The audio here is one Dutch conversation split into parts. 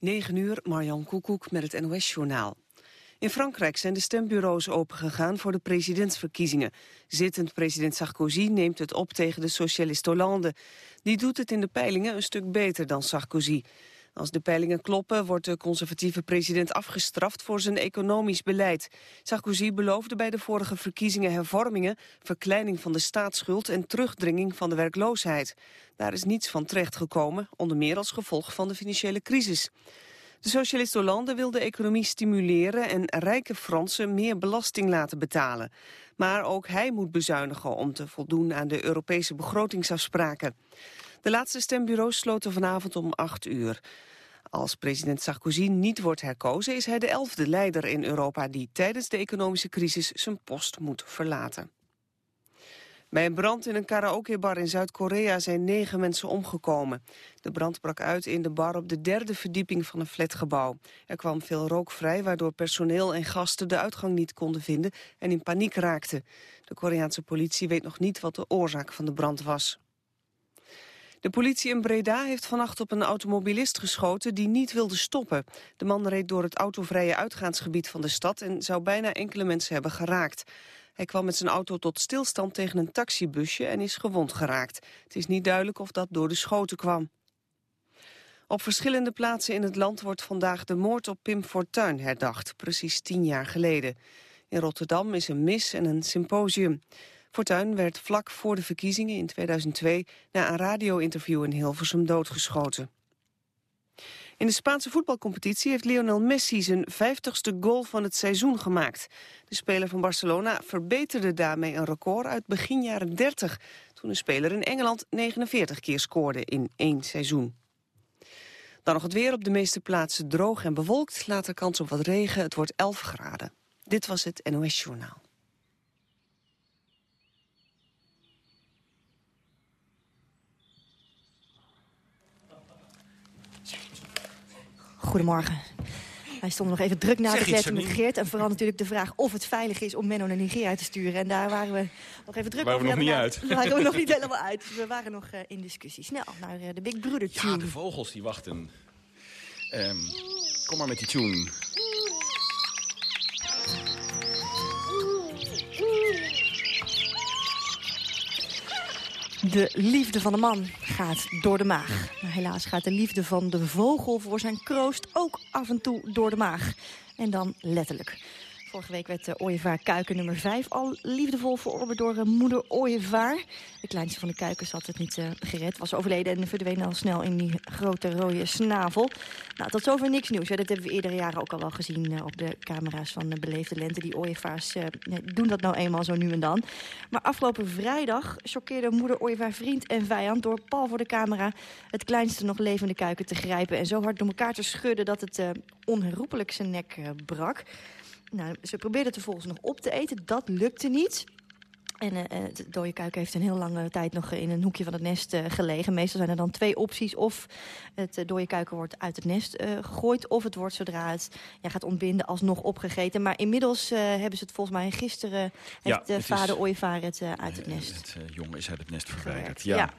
9 uur, Marjan Koekoek met het NOS-journaal. In Frankrijk zijn de stembureaus opengegaan voor de presidentsverkiezingen. Zittend president Sarkozy neemt het op tegen de socialist Hollande. Die doet het in de peilingen een stuk beter dan Sarkozy. Als de peilingen kloppen, wordt de conservatieve president afgestraft voor zijn economisch beleid. Sarkozy beloofde bij de vorige verkiezingen hervormingen, verkleining van de staatsschuld en terugdringing van de werkloosheid. Daar is niets van terechtgekomen, onder meer als gevolg van de financiële crisis. De socialist Hollande wil de economie stimuleren en rijke Fransen meer belasting laten betalen. Maar ook hij moet bezuinigen om te voldoen aan de Europese begrotingsafspraken. De laatste stembureaus sloten vanavond om 8 uur. Als president Sarkozy niet wordt herkozen is hij de elfde leider in Europa die tijdens de economische crisis zijn post moet verlaten. Bij een brand in een karaokebar in Zuid-Korea zijn negen mensen omgekomen. De brand brak uit in de bar op de derde verdieping van een flatgebouw. Er kwam veel rook vrij, waardoor personeel en gasten de uitgang niet konden vinden en in paniek raakten. De Koreaanse politie weet nog niet wat de oorzaak van de brand was. De politie in Breda heeft vannacht op een automobilist geschoten die niet wilde stoppen. De man reed door het autovrije uitgaansgebied van de stad en zou bijna enkele mensen hebben geraakt. Hij kwam met zijn auto tot stilstand tegen een taxibusje en is gewond geraakt. Het is niet duidelijk of dat door de schoten kwam. Op verschillende plaatsen in het land wordt vandaag de moord op Pim Fortuyn herdacht, precies tien jaar geleden. In Rotterdam is een mis en een symposium. Fortuyn werd vlak voor de verkiezingen in 2002 na een radio-interview in Hilversum doodgeschoten. In de Spaanse voetbalcompetitie heeft Lionel Messi zijn vijftigste goal van het seizoen gemaakt. De speler van Barcelona verbeterde daarmee een record uit begin jaren 30... toen een speler in Engeland 49 keer scoorde in één seizoen. Dan nog het weer op de meeste plaatsen droog en bewolkt. Later kans op wat regen, het wordt 11 graden. Dit was het NOS Journaal. Goedemorgen. Wij stonden nog even druk na de kletsen met. Geert. En vooral natuurlijk de vraag of het veilig is om Menno naar Nigeria te sturen. En daar waren we nog even druk Waren we over. nog niet daar uit. waren we nog niet helemaal uit. Dus we waren nog eh, in discussie. Snel naar eh, de Big Brother tune. Ja, de vogels die wachten. Ehm, kom maar met die tune. De liefde van de man gaat door de maag. Maar helaas gaat de liefde van de vogel voor zijn kroost ook af en toe door de maag. En dan letterlijk. Vorige week werd de ooievaar kuiken nummer 5 al liefdevol verorberd door eh, moeder ooievaar. De kleinste van de kuikens had het niet eh, gered, was overleden en verdween al snel in die grote rode snavel. Nou, tot zover niks nieuws. Dat hebben we eerdere jaren ook al wel gezien eh, op de camera's van de Beleefde Lente. Die ooievaars eh, doen dat nou eenmaal zo nu en dan. Maar afgelopen vrijdag choqueerde moeder ooievaar vriend en vijand... door pal voor de camera het kleinste nog levende kuiken te grijpen... en zo hard door elkaar te schudden dat het eh, onherroepelijk zijn nek eh, brak. Nou, ze probeerde het vervolgens nog op te eten. Dat lukte niet. En eh, het dode kuiken heeft een heel lange tijd nog in een hoekje van het nest eh, gelegen. Meestal zijn er dan twee opties. Of het eh, dode kuiken wordt uit het nest eh, gegooid... of het wordt zodra het ja, gaat ontbinden alsnog opgegeten. Maar inmiddels eh, hebben ze het volgens mij gisteren... Ja, heeft de het is- vader ooievaar het eh, uit het Eh, nest Het eh, jong is uit het nest verwijderd. Ja.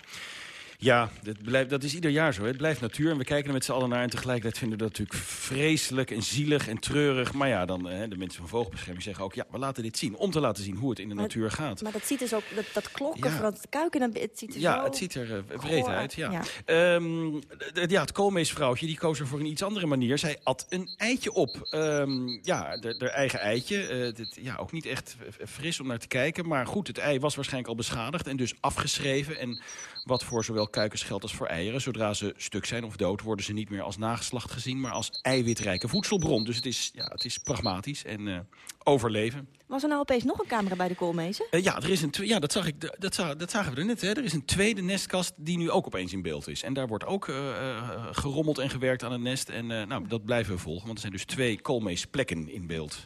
Ja, dat, blijft, dat is ieder jaar zo. hè. Het blijft natuur en we kijken er met z'n allen naar. En tegelijkertijd vinden we dat natuurlijk vreselijk en zielig en treurig. Maar ja, dan, hè, de mensen van Vogelbescherming zeggen ook... ja, we laten dit zien, om te laten zien hoe het in de Maar- natuur gaat. Maar dat ziet dus ook, dat, dat klokken Ja. van het kuiken... dat- Het ziet er Ja, zo het ziet er eh, breed goor uit. Ja. Ja. D- ja, het koolmeesvrouwtje die koos er voor een iets andere manier. Zij at een eitje op. Ehm, ja, haar eigen eitje. Eh, dit, ja, ook niet echt fris om naar te kijken. Maar goed, het ei was waarschijnlijk al beschadigd en dus afgeschreven. En wat voor zowel kuikens geldt als voor eieren. Zodra ze stuk zijn of dood worden ze niet meer als nageslacht gezien... maar als eiwitrijke voedselbron. Dus het is, ja, het is pragmatisch en eh, overleven. Was er nou opeens nog een camera bij de koolmezen? Eh, ja, er is een ja dat, zag ik, dat, za- dat zagen we er net. Hè. Er is een tweede nestkast die nu ook opeens in beeld is. En daar wordt ook eh, gerommeld en gewerkt aan het nest. En nou, dat blijven we volgen, want er zijn dus twee koolmeesplekken in beeld.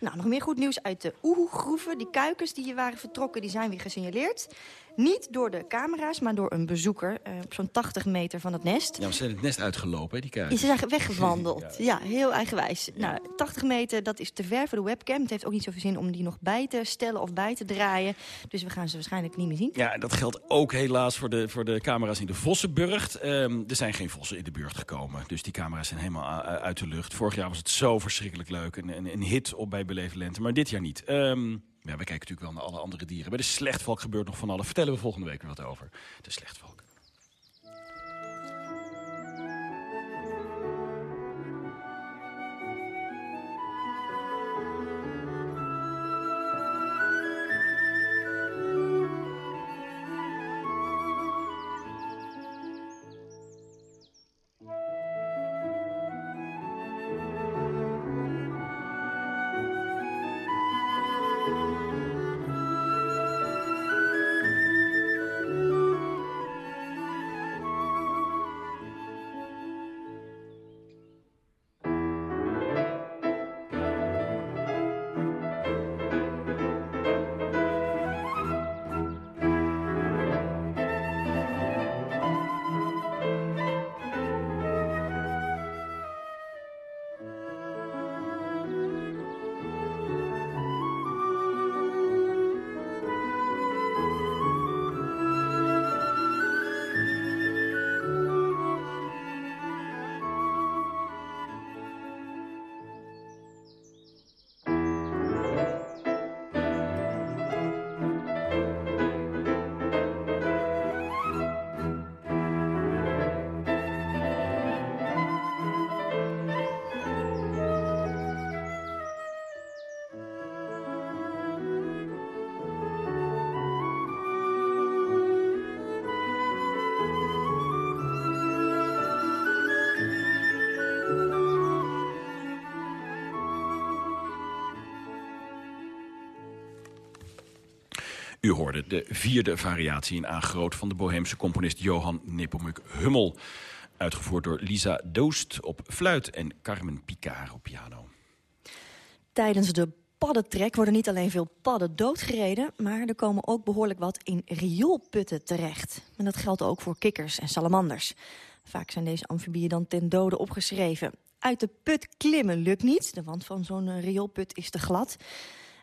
Nou, nog meer goed nieuws uit de Oehoe-groeven. Die kuikens die hier waren vertrokken, die zijn weer gesignaleerd. Niet door de camera's, maar door een bezoeker eh, op zo'n 80 meter van het nest. Ja, we zijn het nest uitgelopen, hè, die. Ze zijn weggewandeld. Ja, heel eigenwijs. Nou, 80 meter, dat is te ver voor de webcam. Het heeft ook niet zoveel zin om die nog bij te stellen of bij te draaien. Dus we gaan ze waarschijnlijk niet meer zien. Ja, dat geldt ook helaas voor de, voor de camera's in de Vossenburgt. Ehm, er zijn geen vossen in de buurt gekomen. Dus die camera's zijn helemaal uit de lucht. Vorig jaar was het zo verschrikkelijk leuk. Een, een, een hit op bij Beleefde Lente. Maar dit jaar niet. Um, ja, we kijken natuurlijk wel naar alle andere dieren. Bij de slechtvalk gebeurt nog van alles. Vertellen we volgende week weer wat over. De slechtvalk. U hoorde de vierde variatie in A groot van de Boheemse componist Johan Nepomuk Hummel. Uitgevoerd door Lisa Doost op fluit en Carmen Picard op piano. Tijdens de paddentrek worden niet alleen veel padden doodgereden... maar er komen ook behoorlijk wat in rioolputten terecht. En dat geldt ook voor kikkers en salamanders. Vaak zijn deze amfibieën dan ten dode opgeschreven. Uit de put klimmen lukt niet. De wand van zo'n rioolput is te glad.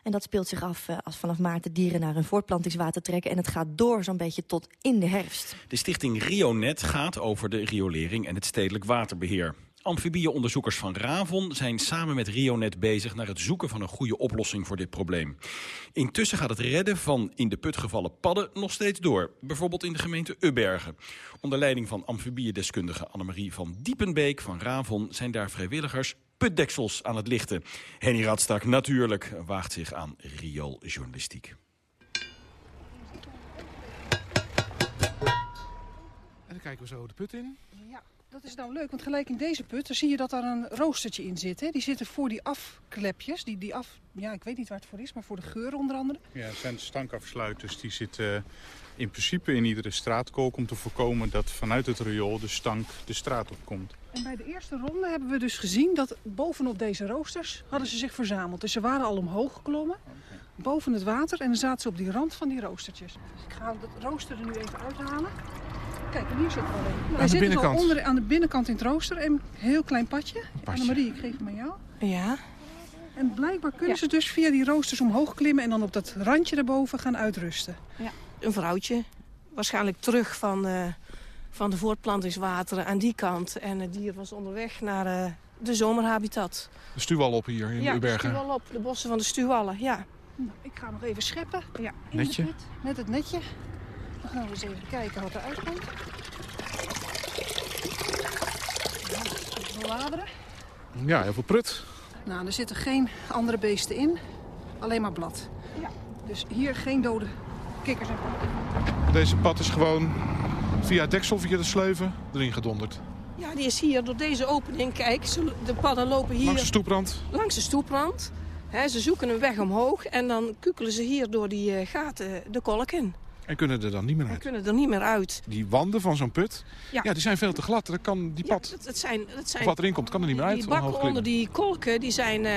En dat speelt zich af uh, als vanaf maart de dieren naar hun voortplantingswater trekken. En het gaat door zo'n beetje tot in de herfst. De stichting Rionet gaat over de riolering en het stedelijk waterbeheer. Amfibieonderzoekers van Ravon zijn samen met Rionet bezig... naar het zoeken van een goede oplossing voor dit probleem. Intussen gaat het redden van in de put gevallen padden nog steeds door. Bijvoorbeeld in de gemeente Ubbergen. Onder leiding van amfibiedeskundige Annemarie van Diepenbeek van Ravon... zijn daar vrijwilligers putdeksels aan het lichten. Henny Radstak natuurlijk waagt zich aan riooljournalistiek. En dan kijken we zo de put in. Ja, dat is nou leuk, want gelijk in deze put dan zie je dat er een roostertje in zit. Hè? Die zitten voor die afklepjes, die, die af, ja, ik weet niet waar het voor is, maar voor de geur onder andere. Ja, het zijn stankafsluiters, die zitten in principe in iedere straatkolk om te voorkomen dat vanuit het riool de stank de straat op komt. En bij de eerste ronde hebben we dus gezien dat bovenop deze roosters hadden ze zich verzameld. Dus ze waren al omhoog geklommen, boven het water en dan zaten ze op die rand van die roostertjes. Dus ik ga het rooster er nu even uithalen. Kijk, en hier zit er al een. Nou, aan de binnenkant? Onder, aan de binnenkant in het rooster een heel klein padje. padje. Annemarie, ik geef hem aan jou. Ja. En blijkbaar kunnen ze dus via die roosters omhoog klimmen en dan op dat randje daarboven gaan uitrusten. Ja, een vrouwtje. Waarschijnlijk terug van, uh, van de voortplantingswateren aan die kant. En het dier was onderweg naar uh, de zomerhabitat. De stuwal hier in ja, Ubergen? Ja, de stuwal de bossen van de stuwallen, ja. Nou, ik ga nog even scheppen. Ja, Netje? Met het netje. Dan gaan we eens even kijken wat eruit komt. Bladeren. Ja, heel veel prut. Nou, er zitten geen andere beesten in. Alleen maar blad. Ja. Dus hier geen dode kikkers en Deze pad is gewoon via het deksel, via de sleuven, erin gedonderd. Ja, die is hier door deze opening. Kijk, de padden lopen hier... Langs de stoeprand? Langs de stoeprand. He, ze zoeken een weg omhoog en dan kukelen ze hier door die gaten de kolk in. En kunnen er dan niet meer uit? En kunnen er niet meer uit. Die wanden van zo'n put, ja. ja. die zijn veel te glad. Dat kan die pad, ja, dat, dat zijn, dat zijn, wat erin komt, kan er niet meer uit. Die bakken onder die kolken, die, zijn, uh,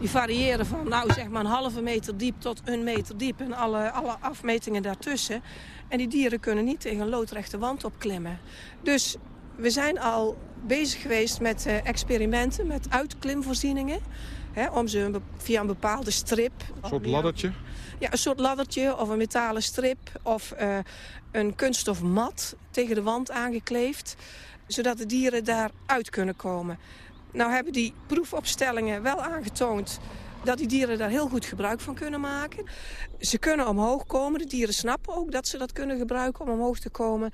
die variëren van nou, zeg maar een halve meter diep tot een meter diep. En alle, alle afmetingen daartussen. En die dieren kunnen niet tegen een loodrechte wand opklimmen. Dus We zijn al bezig geweest met uh, experimenten, met uitklimvoorzieningen. Hè, om ze een via een bepaalde strip... Een soort laddertje? Ja, een soort laddertje of een metalen strip of uh, een kunststof mat tegen de wand aangekleefd. Zodat de dieren daaruit kunnen komen. Nou hebben die proefopstellingen wel aangetoond dat die dieren daar heel goed gebruik van kunnen maken. Ze kunnen omhoog komen. De dieren snappen ook dat ze dat kunnen gebruiken om omhoog te komen.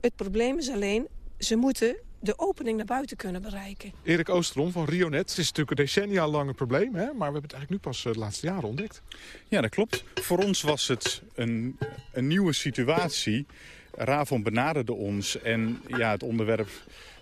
Het probleem is alleen, ze moeten de opening naar buiten kunnen bereiken. Erik Oosterom van Rionet. Het is natuurlijk een decennia lang een probleem, hè? maar we hebben het eigenlijk nu pas eh, de laatste jaren ontdekt. Ja, dat klopt. Voor ons was het een, een nieuwe situatie. Ravon benaderde ons en ja, het onderwerp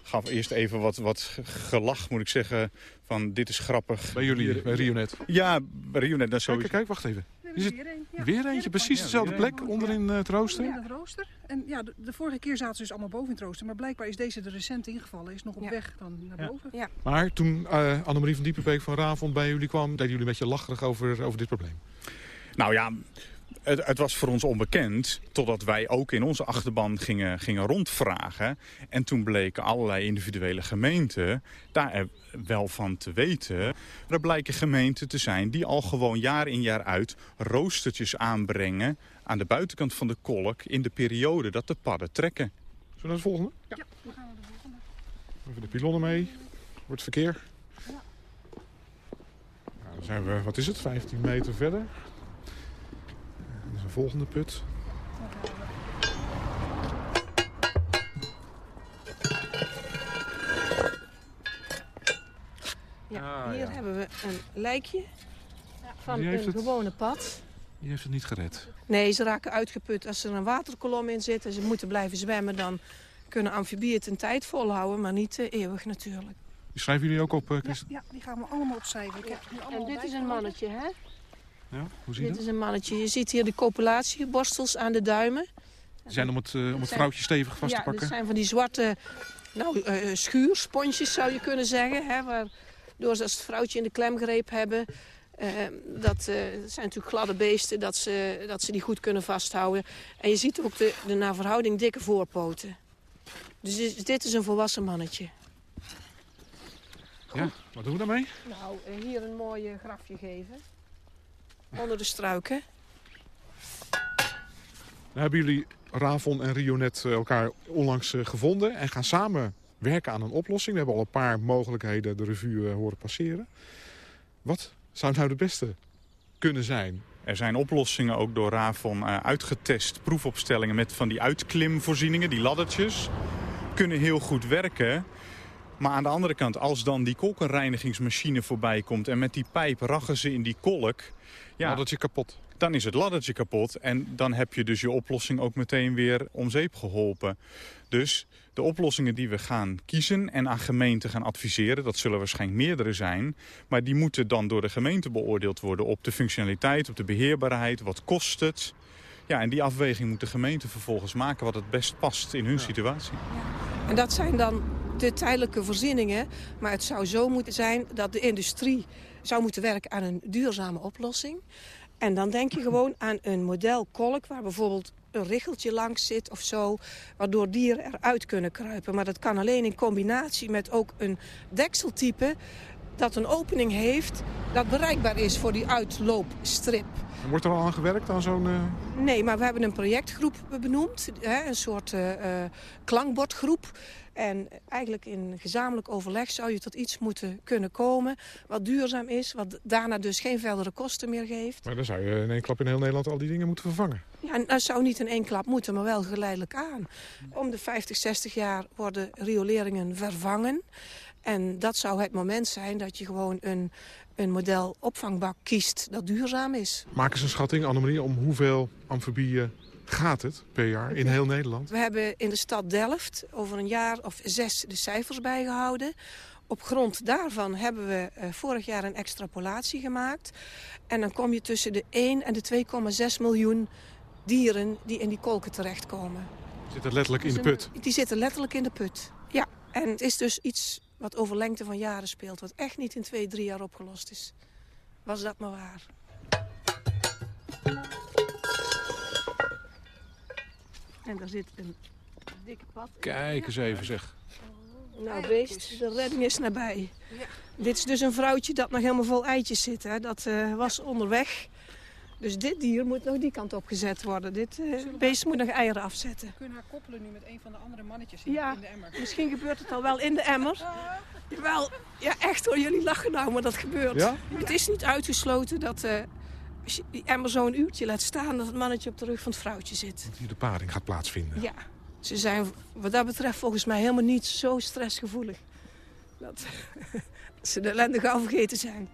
gaf eerst even wat, wat gelach, moet ik zeggen, van dit is grappig. Bij jullie, bij Rionet? Ja, bij Rionet. Dat kijk, kijk, wacht even. Is het weer, een, ja. weer eentje, precies dezelfde plek, onderin het rooster? Ja, het rooster. En ja, de, de, vorige keer zaten ze dus allemaal boven in het rooster. Maar blijkbaar is deze er recent ingevallen. Is nog op weg dan naar boven. Ja. Maar toen uh, Annemarie van Diepenbeek van Ravond bij jullie kwam... deden jullie een beetje lacherig over, over dit probleem? Nou ja, het, het, was voor ons onbekend, totdat wij ook in onze achterban gingen, gingen rondvragen. En toen bleken allerlei individuele gemeenten daar wel van te weten. Er blijken gemeenten te zijn die al gewoon jaar in jaar uit roostertjes aanbrengen... aan de buitenkant van de kolk in de periode dat de padden trekken. Zullen we naar de volgende? Ja, dan gaan we de volgende. Even de pilonnen mee. Wordt verkeer. Ja. Nou, dan zijn we, wat is het, 15 meter verder volgende put. Ja, ah, hier hebben we een lijkje van een gewone pad. Die heeft het niet gered? Nee, ze raken uitgeput. Als er een waterkolom in zit en ze moeten blijven zwemmen... dan kunnen amfibieën het een tijd volhouden, maar niet uh, eeuwig natuurlijk. Die schrijven jullie ook op, uh, ja, ja, die gaan we allemaal opschrijven. Ik heb en dit is een mannetje, hè? Ja, hoe zie je Dit is een mannetje. Je ziet hier de copulatieborstels aan de duimen. Die zijn om het, uh, om het vrouwtje stevig vast te pakken? Ja, dat zijn van die zwarte nou, uh, schuursponsjes zou je kunnen zeggen. Hè, waardoor ze als het vrouwtje in de klemgreep hebben... Uh, dat zijn natuurlijk gladde beesten, dat ze, dat ze die goed kunnen vasthouden. En je ziet ook de, de naar verhouding dikke voorpoten. Dus dit, dit is een volwassen mannetje. Ja, wat doen we daarmee? Nou, hier een mooi grafje geven onder de struiken. Nou hebben jullie Ravon en Rionet eh, elkaar onlangs eh, gevonden en gaan samen werken aan een oplossing. We hebben al een paar mogelijkheden de revue eh, horen passeren. Wat zou nou de beste kunnen zijn? Er zijn oplossingen ook door Ravon uitgetest. Proefopstellingen met van die uitklimvoorzieningen, die laddertjes. Kunnen heel goed werken. Maar aan de andere kant, als dan die kolkenreinigingsmachine voorbij komt... en met die pijp rachen ze in die kolk... Ja, laddertje kapot. Dan is het laddertje kapot en dan heb je dus je oplossing ook meteen weer om zeep geholpen. Dus de oplossingen die we gaan kiezen en aan gemeenten gaan adviseren... dat zullen waarschijnlijk meerdere zijn... maar die moeten dan door de gemeente beoordeeld worden... op de functionaliteit, op de beheerbaarheid, wat kost het... Ja, en die afweging moet de gemeente vervolgens maken wat het best past in hun situatie. Ja. En dat zijn dan de tijdelijke voorzieningen. Maar het zou zo moeten zijn dat de industrie zou moeten werken aan een duurzame oplossing. En dan denk je gewoon aan een model kolk waar bijvoorbeeld een richeltje langs zit of zo... waardoor dieren eruit kunnen kruipen. Maar dat kan alleen in combinatie met ook een dekseltype... dat een opening heeft dat bereikbaar is voor die uitloopstrip. Wordt er al aan gewerkt aan zo'n... Uh... Nee, maar we hebben een projectgroep benoemd. Hè, een soort uh, klankbordgroep. En eigenlijk in gezamenlijk overleg zou je tot iets moeten kunnen komen... wat duurzaam is, wat daarna dus geen verdere kosten meer geeft. Maar dan zou je in één klap in heel Nederland al die dingen moeten vervangen. Ja, en dat zou niet in één klap moeten, maar wel geleidelijk aan. Om de 50, 60 jaar worden rioleringen vervangen. En dat zou het moment zijn dat je gewoon een, een model opvangbak kiest dat duurzaam is. Maak eens een schatting, Annemarie, om hoeveel amfibieën gaat het per jaar in heel Nederland? We hebben in de stad Delft over een jaar of zes de cijfers bijgehouden. Op grond daarvan hebben we uh, vorig jaar een extrapolatie gemaakt. En dan kom je tussen de 1 en de 2,6 miljoen dieren die in die kolken terechtkomen. Die zitten letterlijk in de put? Die zitten letterlijk in de put, ja. En het is dus iets wat over lengte van jaren speelt... wat echt niet in twee, drie jaar opgelost is. Was dat maar waar. En daar zit een dikke pad. Kijk eens even zeg. Nou, beest, de redding is nabij. Dit is dus een vrouwtje dat nog helemaal vol eitjes zit. Hè. Dat eh, was onderweg. Dus dit dier moet nog die kant op gezet worden. Dit eh, beest moet nog eieren afzetten. We kunnen haar koppelen nu met een van de andere mannetjes in, Ja. in de emmer. Misschien gebeurt het al wel in de emmer. Jawel, ja echt hoor, jullie lachen nou, maar dat gebeurt. Ja? Het is niet uitgesloten dat eh, als je emmer zo een uurtje laat staan... dat het mannetje op de rug van het vrouwtje zit. Hier de paring gaat plaatsvinden. Ja, ze zijn wat dat betreft volgens mij helemaal niet zo stressgevoelig. Dat, dat ze de ellende gauw vergeten zijn.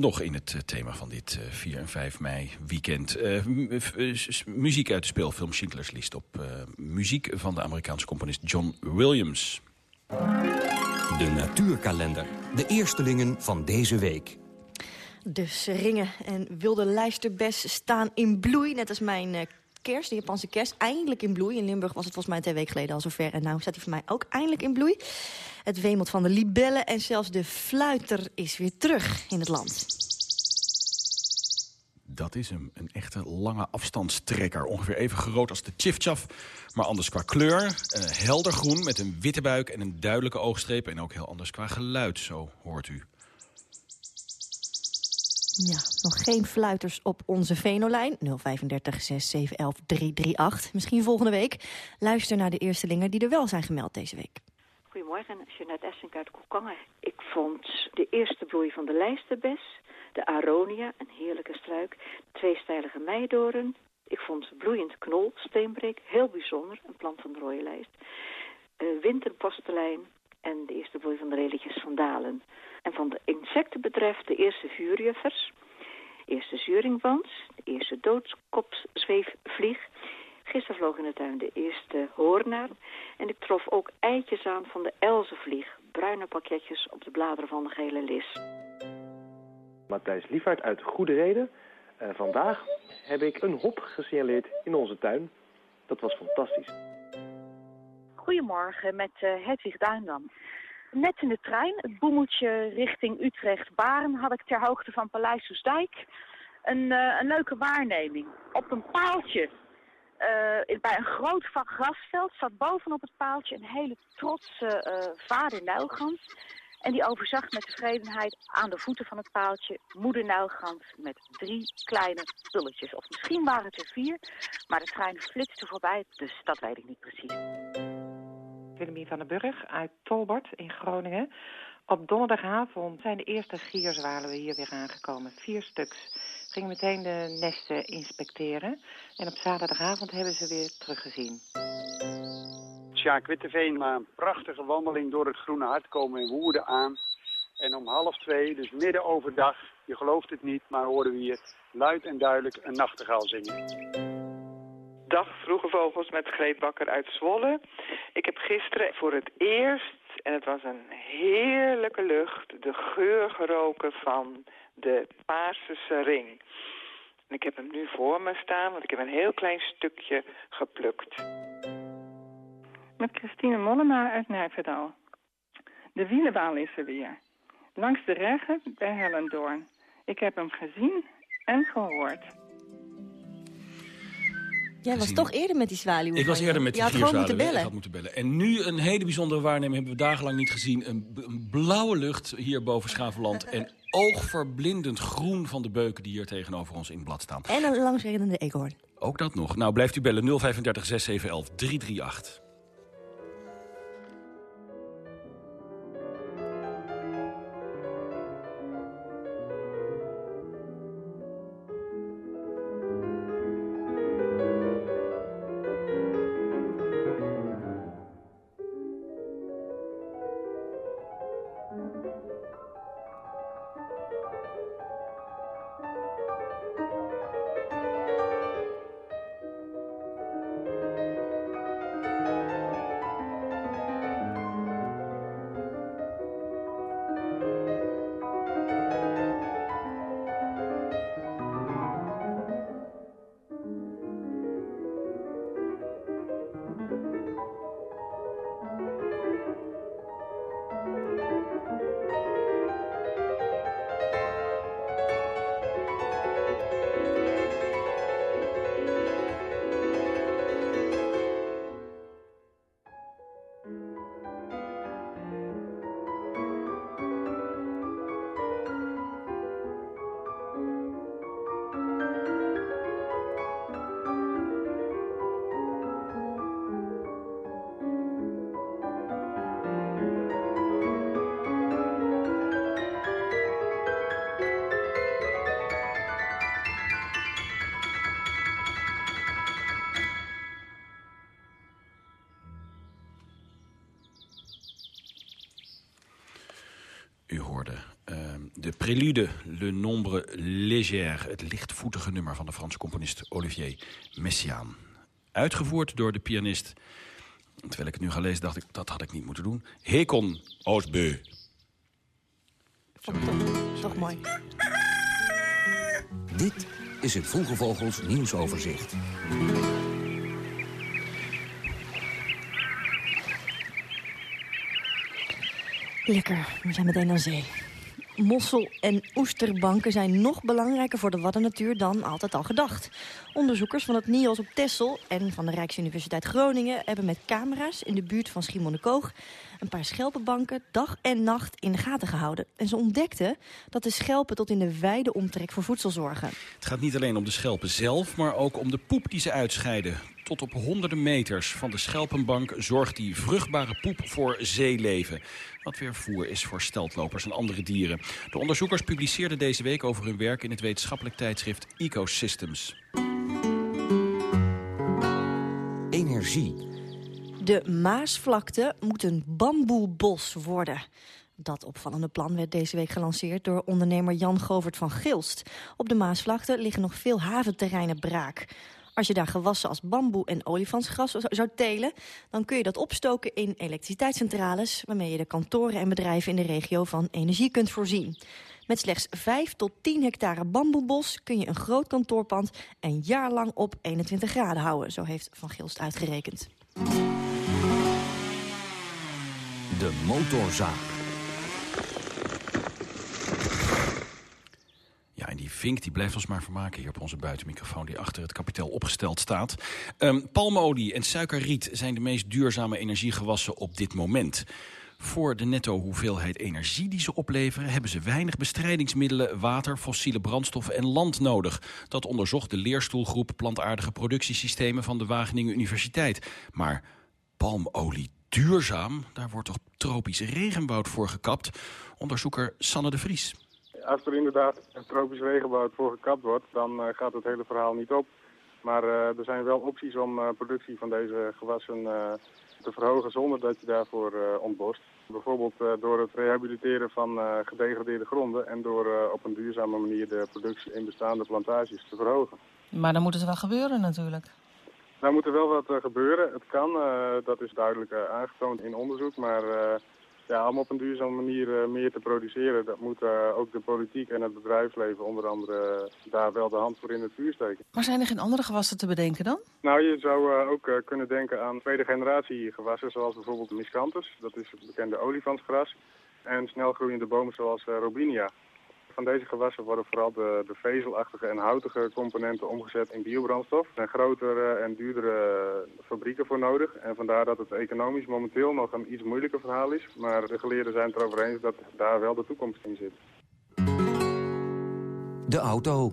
Nog in het eh, thema van dit eh, 4 en 5 mei weekend. Eh, eh, muziek uit de speelfilm Schindler's List op eh, muziek van de Amerikaanse componist John Williams. De natuurkalender. De eerstelingen van deze week. De seringen en wilde lijsterbes staan in bloei. Net als mijn eh, kerst, de Japanse kerst, eindelijk in bloei. In Limburg was het volgens mij twee weken geleden al zover. En nou staat hij voor mij ook eindelijk in bloei. Het wemelt van de libellen en zelfs de fluiter is weer terug in het land. Dat is hem, een echte lange afstandstrekker. Ongeveer even groot als de chifchaf, maar anders qua kleur. Eh, helder groen met een witte buik en een duidelijke oogstreep. En ook heel anders qua geluid, zo hoort u. Ja, nog geen fluiters op onze Venolijn. 035 6711 338. Misschien volgende week. Luister naar de eerstelingen die er wel zijn gemeld deze week. Goedemorgen, Jeanette Essink uit Koekangen. Ik vond de eerste bloei van de lijsterbes, de aronia, een heerlijke struik, twee stijlige meidoren. Ik vond bloeiend knol, steenbreek, heel bijzonder, een plant van de rode lijst. Winterpostelijn en de eerste bloei van de religies van Dalen. En van de insecten betreft de eerste vuurjuffers, eerste zuringwans, de eerste doodskopzweefvlieg. Gisteren vloog in de tuin de eerste hoornaar. En ik trof ook eitjes aan van de elzenvlieg. Bruine pakketjes op de bladeren van de gele lis. Matthijs Liefhard uit Goede Reden. Eh, vandaag heb ik een hop gesignaleerd in onze tuin. Dat was fantastisch. Goedemorgen, met uh, Hedwig Duindam. Net in de trein, het boemeltje richting Utrecht-Baren, had ik ter hoogte van Paleis Soesdijk een, uh, een leuke waarneming. Op een paaltje bij een groot vak grasveld zat bovenop het paaltje een hele trotse uh, vader Nuilgans. En die overzag met tevredenheid aan de voeten van het paaltje moeder Nuilgans met drie kleine spulletjes. Of misschien waren het er vier, maar de trein flitste voorbij, dus dat weet ik niet precies. Willemien van den Burg uit Tolbert in Groningen. Op donderdagavond zijn de eerste gierzwalen hier weer aangekomen. Vier stuks. Gingen meteen de nesten inspecteren. En op zaterdagavond hebben ze weer teruggezien. Sjaak Witteveen, na een prachtige wandeling door het Groene Hart komen in Woerden aan. En om half twee, dus midden overdag, je gelooft het niet, maar hoorden we hier luid en duidelijk een nachtegaal zingen. Dag Vroege Vogels met Greet Bakker uit Zwolle. Ik heb gisteren voor het eerst, en het was een heerlijke lucht, de geur geroken van de paarse sering. En ik heb hem nu voor me staan, want ik heb een heel klein stukje geplukt. Met Christine Mollema uit Nijverdal. De wielenbaan is er weer. Langs de reggen bij Hellendoorn. Ik heb hem gezien en gehoord. Jij was toch eerder met die zwaluwen. Ik was eerder met die Je had moeten bellen. Ik had moeten bellen. En nu een hele bijzondere waarneming hebben we dagenlang niet gezien. Een blauwe lucht hier boven Schavenland. en oogverblindend groen van de beuken die hier tegenover ons in het blad staan. En een langsrijdende eekhoorn. Ook dat nog. Nou, blijft u bellen 035 6711 338. De prelude Le Nombre Légère, het lichtvoetige nummer van de Franse componist Olivier Messiaen. Uitgevoerd door de pianist, terwijl ik het nu ga lezen dacht ik, dat had ik niet moeten doen, Hekon Oosbeu. Toch mooi. Dit is het Vroege Vogels nieuwsoverzicht. Lekker, we zijn meteen aan zee. Mossel- en oesterbanken zijn nog belangrijker voor de waddennatuur dan altijd al gedacht. Onderzoekers van het NIOS op Texel en van de Rijksuniversiteit Groningen... hebben met camera's in de buurt van Schiermonnikoog... een paar schelpenbanken dag en nacht in de gaten gehouden. En ze ontdekten dat de schelpen tot in de wijde omtrek voor voedsel zorgen. Het gaat niet alleen om de schelpen zelf, maar ook om de poep die ze uitscheiden. Tot op honderden meters van de schelpenbank zorgt die vruchtbare poep voor zeeleven. Wat weer voer is voor steltlopers en andere dieren. De onderzoekers publiceerden deze week over hun werk in het wetenschappelijk tijdschrift Ecosystems. Energie. De Maasvlakte moet een bamboebos worden. Dat opvallende plan werd deze week gelanceerd door ondernemer Jan Govert van Gilst. Op de Maasvlakte liggen nog veel haventerreinen braak. Als je daar gewassen als bamboe en olifantsgras zou- telen... dan kun je dat opstoken in elektriciteitscentrales... waarmee je de kantoren en bedrijven in de regio van energie kunt voorzien. Met slechts 5 tot 10 hectare bamboebos kun je een groot kantoorpand... een jaar lang op 21 graden houden, zo heeft Van Gilst uitgerekend. De motorzaag. Ja, en die vink die blijft ons maar vermaken hier op onze buitenmicrofoon... die achter het kapitaal opgesteld staat. Ehm, palmolie en suikerriet zijn de meest duurzame energiegewassen op dit moment. Voor de netto hoeveelheid energie die ze opleveren... hebben ze weinig bestrijdingsmiddelen, water, fossiele brandstoffen en land nodig. Dat onderzocht de leerstoelgroep plantaardige productiesystemen... van de Wageningen Universiteit. Maar palmolie duurzaam, daar wordt toch tropisch regenwoud voor gekapt? Onderzoeker Sanne de Vries. Als er inderdaad een tropisch regenwoud voor gekapt wordt, dan eh, gaat het hele verhaal niet op. Maar eh, er zijn wel opties om eh, productie van deze gewassen eh, te verhogen zonder dat je daarvoor eh, ontbost. Bijvoorbeeld uh, door het rehabiliteren van uh, gedegradeerde gronden en door uh, op een duurzame manier de productie in bestaande plantages te verhogen. Maar dan moet het wel gebeuren natuurlijk. Nou moet er wel wat gebeuren. Het kan, dat is duidelijk aangetoond in onderzoek, maar ja, om op een duurzame manier meer te produceren, dat moet ook de politiek en het bedrijfsleven onder andere daar wel de hand voor in het vuur steken. Maar zijn er geen andere gewassen te bedenken dan? Nou, je zou ook kunnen denken aan tweede generatie gewassen, zoals bijvoorbeeld miscanthus. Dat is het bekende olifantsgras. En snelgroeiende bomen zoals robinia. Van deze gewassen worden vooral de, de vezelachtige en houtige componenten omgezet in biobrandstof. Er zijn grotere en duurdere fabrieken voor nodig. En vandaar dat het economisch momenteel nog een iets moeilijker verhaal is. Maar de geleerden zijn het erover eens dat daar wel de toekomst in zit. De auto.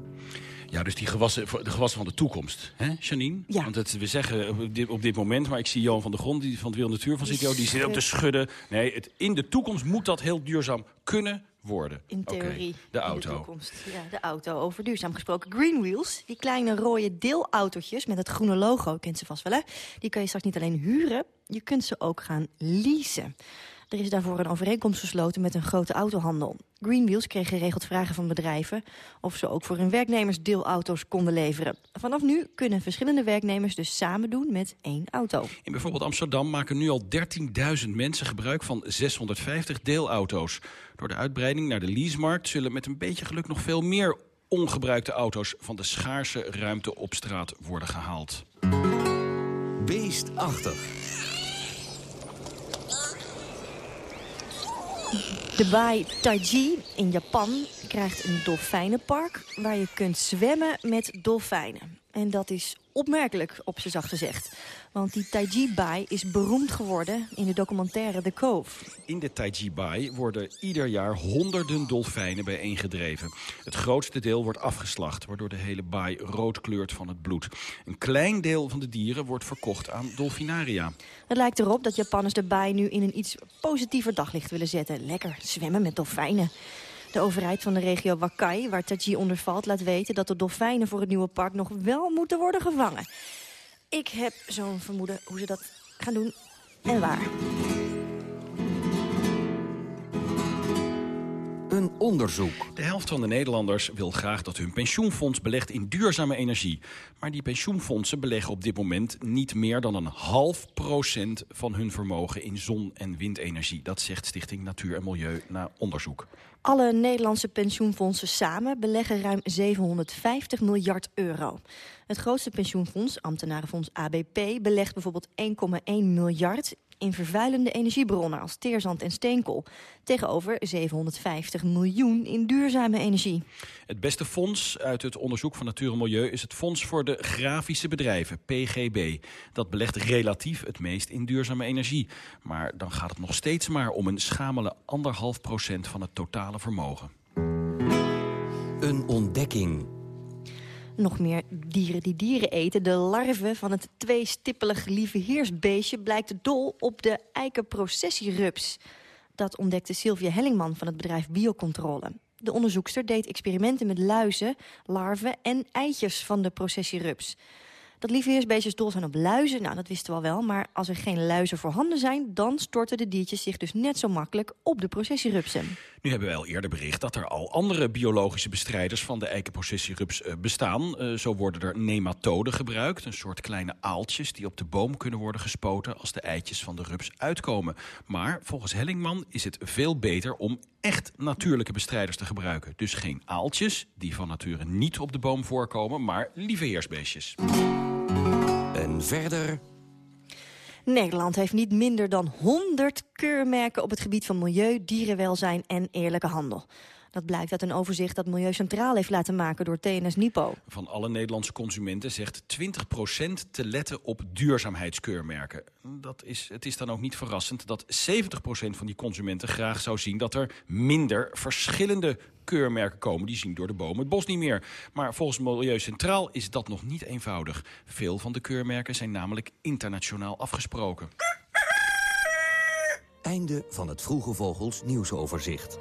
Ja, dus die gewassen, de gewassen van de toekomst, hè, Janine? Ja. Want het, we zeggen op dit, op dit, moment, maar ik zie Johan van der Grond die van het Wereld Natuur van CTO, die zit op te schudden. Nee, het, in de toekomst moet dat heel duurzaam kunnen worden. In theorie. Okay, de auto. In de toekomst. Ja, de auto. Over duurzaam gesproken. Green Wheels, die kleine rode deelautootjes met het groene logo, kent ze vast wel hè? Die kun je straks niet alleen huren, je kunt ze ook gaan leasen. Er is daarvoor een overeenkomst gesloten met een grote autohandel. Greenwheels kreeg geregeld vragen van bedrijven... of ze ook voor hun werknemers deelauto's konden leveren. Vanaf nu kunnen verschillende werknemers dus samen doen met één auto. In bijvoorbeeld Amsterdam maken nu al 13.000 mensen gebruik van 650 deelauto's. Door de uitbreiding naar de leasemarkt zullen met een beetje geluk nog veel meer ongebruikte auto's van de schaarse ruimte op straat worden gehaald. Beestachtig. De baai Taiji in Japan krijgt een dolfijnenpark... waar je kunt zwemmen met dolfijnen. En dat is opmerkelijk, op z'n zacht gezegd. Want die Taiji-baai is beroemd geworden in de documentaire The Cove. In de Taiji-baai worden ieder jaar honderden dolfijnen bijeengedreven. Het grootste deel wordt afgeslacht, waardoor de hele baai rood kleurt van het bloed. Een klein deel van de dieren wordt verkocht aan dolfinaria. Het lijkt erop dat Japanners de baai nu in een iets positiever daglicht willen zetten. Lekker zwemmen met dolfijnen. De overheid van de regio Wakai, waar Taji onder valt, laat weten dat de dolfijnen voor het nieuwe park nog wel moeten worden gevangen. Ik heb zo'n vermoeden hoe ze dat gaan doen en waar. Een onderzoek. De helft van de Nederlanders wil graag dat hun pensioenfonds belegt in duurzame energie. Maar die pensioenfondsen beleggen op dit moment niet meer dan een half procent van hun vermogen in zon- en windenergie. Dat zegt Stichting Natuur en Milieu na onderzoek. Alle Nederlandse pensioenfondsen samen beleggen ruim 750 miljard euro. Het grootste pensioenfonds, ambtenarenfonds ABP, belegt bijvoorbeeld 1,1 miljard in vervuilende energiebronnen als teerzand en steenkool. Tegenover 750 miljoen in duurzame energie. Het beste fonds uit het onderzoek van Natuur en Milieu is het Fonds voor de Grafische Bedrijven, PGB. Dat belegt relatief het meest in duurzame energie. Maar dan gaat het nog steeds maar om een schamele anderhalf procent van het totale vermogen. Een ontdekking. Nog meer dieren die dieren eten. De larve van het tweestippelig lieveheersbeestje blijkt dol op de eikenprocessierups. Dat ontdekte Sylvia Hellingman van het bedrijf Biocontrole. De onderzoekster deed experimenten met luizen, larven en eitjes van de processierups. Dat lieveheersbeestjes dol zijn op luizen, nou dat wisten we al wel... maar als er geen luizen voorhanden zijn... dan storten de diertjes zich dus net zo makkelijk op de processierupsen. Nu hebben we al eerder bericht dat er al andere biologische bestrijders... van de eikenprocessierups uh, bestaan. Uh, zo worden er nematoden gebruikt, een soort kleine aaltjes... die op de boom kunnen worden gespoten als de eitjes van de rups uitkomen. Maar volgens Hellingman is het veel beter om echt natuurlijke bestrijders te gebruiken. Dus geen aaltjes, die van nature niet op de boom voorkomen... maar lieveheersbeestjes. Verder... Nederland heeft niet minder dan 100 keurmerken op het gebied van milieu, dierenwelzijn en eerlijke handel. Dat blijkt uit een overzicht dat Milieu Centraal heeft laten maken door TNS Nipo. Van alle Nederlandse consumenten zegt 20% te letten op duurzaamheidskeurmerken. Dat is, het is dan ook niet verrassend dat 70% van die consumenten graag zou zien... dat er minder verschillende keurmerken komen. Die zien door de bomen het bos niet meer. Maar volgens Milieu Centraal is dat nog niet eenvoudig. Veel van de keurmerken zijn namelijk internationaal afgesproken. Einde van het Vroege Vogels nieuwsoverzicht.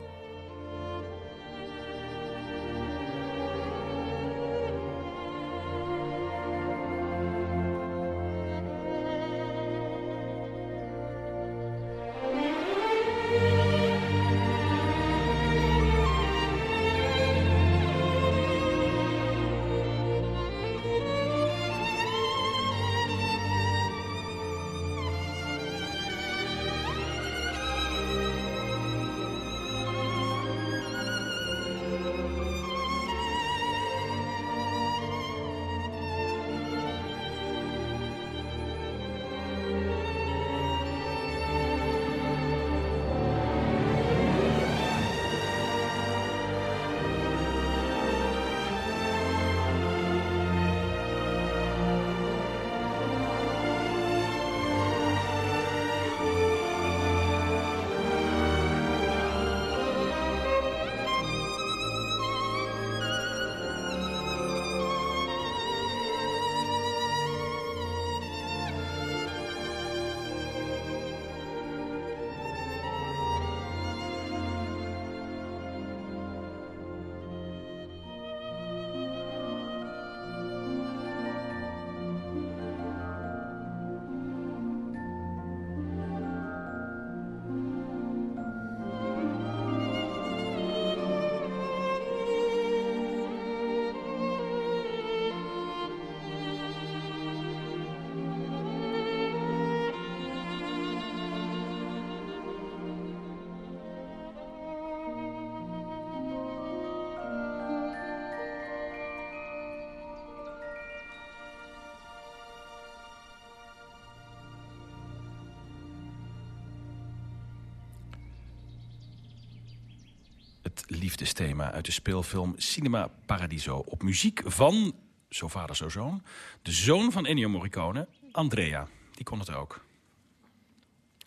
Liefdesthema uit de speelfilm Cinema Paradiso. Op muziek van, zo vader zo zoon, de zoon van Ennio Morricone, Andrea. Die kon het ook.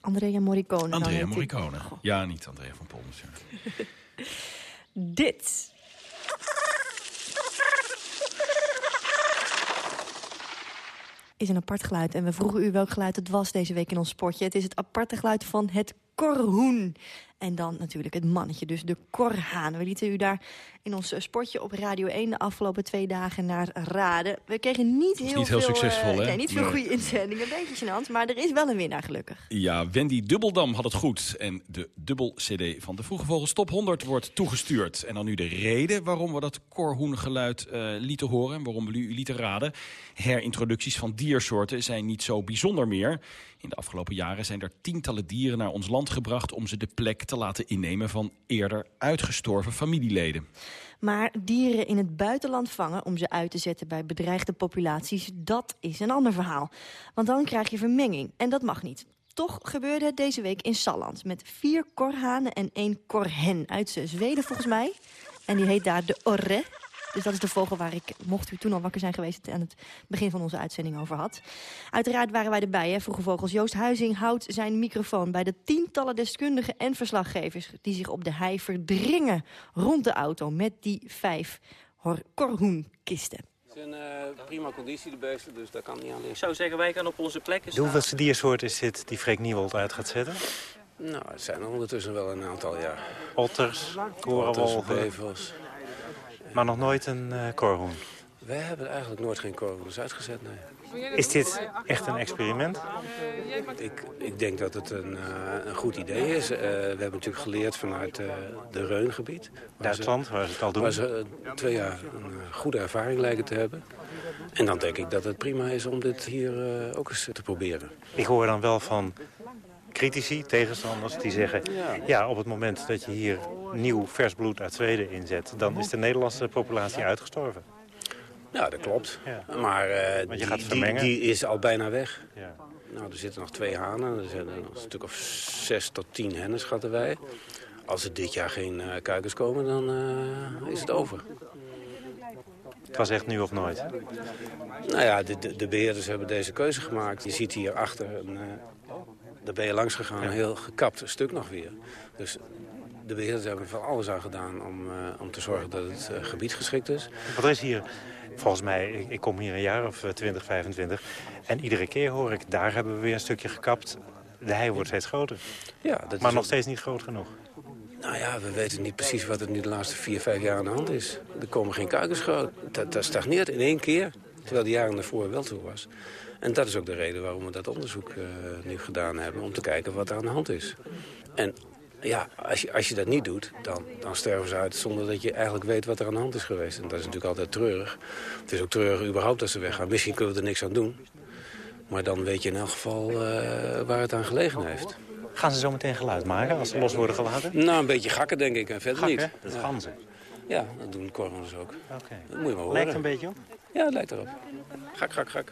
Andrea Morricone. Andrea. Morricone. Ja, niet Andrea van Pol natuurlijk. Dit. Is een apart geluid. En we vroegen u welk geluid het was deze week in ons sportje. Het is het aparte geluid van het korhoen. En dan natuurlijk het mannetje, dus de korhaan. We lieten u daar in ons eh, sportje op Radio 1 de afgelopen twee dagen naar raden. We kregen niet heel niet heel veel, succesvol, eh, hè? nee, niet veel Nee. goede inzendingen. Een beetje gênant, maar er is wel een winnaar gelukkig. Ja, Wendy Dubbeldam had het goed. En de dubbel-cd van de Vroege Vogels Top 100 wordt toegestuurd. En dan nu de reden waarom we dat korhoengeluid eh lieten horen... en waarom we u lieten raden. Herintroducties van diersoorten zijn niet zo bijzonder meer. In de afgelopen jaren zijn er tientallen dieren naar ons land gebracht... om ze de plek te laten innemen van eerder uitgestorven familieleden. Maar dieren in het buitenland vangen om ze uit te zetten bij bedreigde populaties, dat is een ander verhaal. Want dan krijg je vermenging en dat mag niet. Toch gebeurde het deze week in Salland met vier korhanen en één korhen uit Zweden volgens mij. En die heet daar de orre. Dus dat is de vogel waar ik, mocht u toen al wakker zijn geweest... aan het begin van onze uitzending over had. Uiteraard waren wij erbij, hè, Vroege Vogels. Joost Huizing houdt zijn microfoon bij de tientallen deskundigen en verslaggevers... die zich op de hei verdringen rond de auto met die vijf korhoenkisten. Het is een eh, prima conditie, de beesten, dus daar kan niet aan liggen. Ik zou zeggen, wij gaan op onze plekken De staan. hoeveelste diersoort is dit die Freek Niewold uit gaat zetten? Nou, het zijn er ondertussen wel een aantal, ja. Otters, Otters, korenwolven. Maar nog nooit een eh korhoen. Wij hebben eigenlijk nooit geen korhoens uitgezet, nee. Is dit echt een experiment? Ik, ik denk dat het een, eh, een goed idee is. Eh, we hebben natuurlijk geleerd vanuit eh de Reungebied. waar Duitsland, waar ze het al doen. Waar ze twee jaar een goede ervaring lijken te hebben. En dan denk ik dat het prima is om dit hier ook eens te proberen. Ik hoor dan wel van critici, tegenstanders, die zeggen... ja, op het moment dat je hier nieuw vers bloed uit Zweden inzet... dan is de Nederlandse populatie uitgestorven. Ja, dat klopt. Maar die, gaat die, vermengen. die is al bijna weg. Ja. Nou, er zitten nog twee hanen. Er zijn nog een stuk of zes tot tien hennen, schatten wij. Als er dit jaar geen eh, kuikens komen, dan eh, is het over. Het was echt nu of nooit. Nou ja, de, de, de beheerders hebben deze keuze gemaakt. Je ziet hier achter, een, daar ben je langs gegaan, een heel gekapt stuk nog weer. Dus de beheerders hebben er van alles aan gedaan om, eh, om te zorgen dat het eh, gebied geschikt is. Want er is hier, volgens mij, ik, ik kom hier een jaar of eh, 20, 25... en iedere keer hoor ik, daar hebben we weer een stukje gekapt. De hei wordt steeds groter. Ja, dat maar nog ook- steeds niet groot genoeg. Nou ja, we weten niet precies wat er nu de laatste vier, vijf jaar aan de hand is. Er komen geen kuikens groot. Dat, dat stagneert in één keer, terwijl de jaren daarvoor wel zo was. En dat is ook de reden waarom we dat onderzoek eh, nu gedaan hebben... om te kijken wat er aan de hand is. En ja, als je, als je dat niet doet, dan, dan sterven ze uit... zonder dat je eigenlijk weet wat er aan de hand is geweest. En dat is natuurlijk altijd treurig. Het is ook treurig überhaupt dat ze weggaan. Misschien kunnen we er niks aan doen. Maar dan weet je in elk geval eh, waar het aan gelegen heeft. Gaan ze zo meteen geluid maken als ze los worden gelaten? Nou, een beetje gakken denk ik en verder Gakken? niet. Dat Ja. ganzen? Ja, dat doen korhoens ook. Oké. Dat moet je maar horen. Lijkt een beetje op? Ja, het lijkt erop. Gak, gak, gak.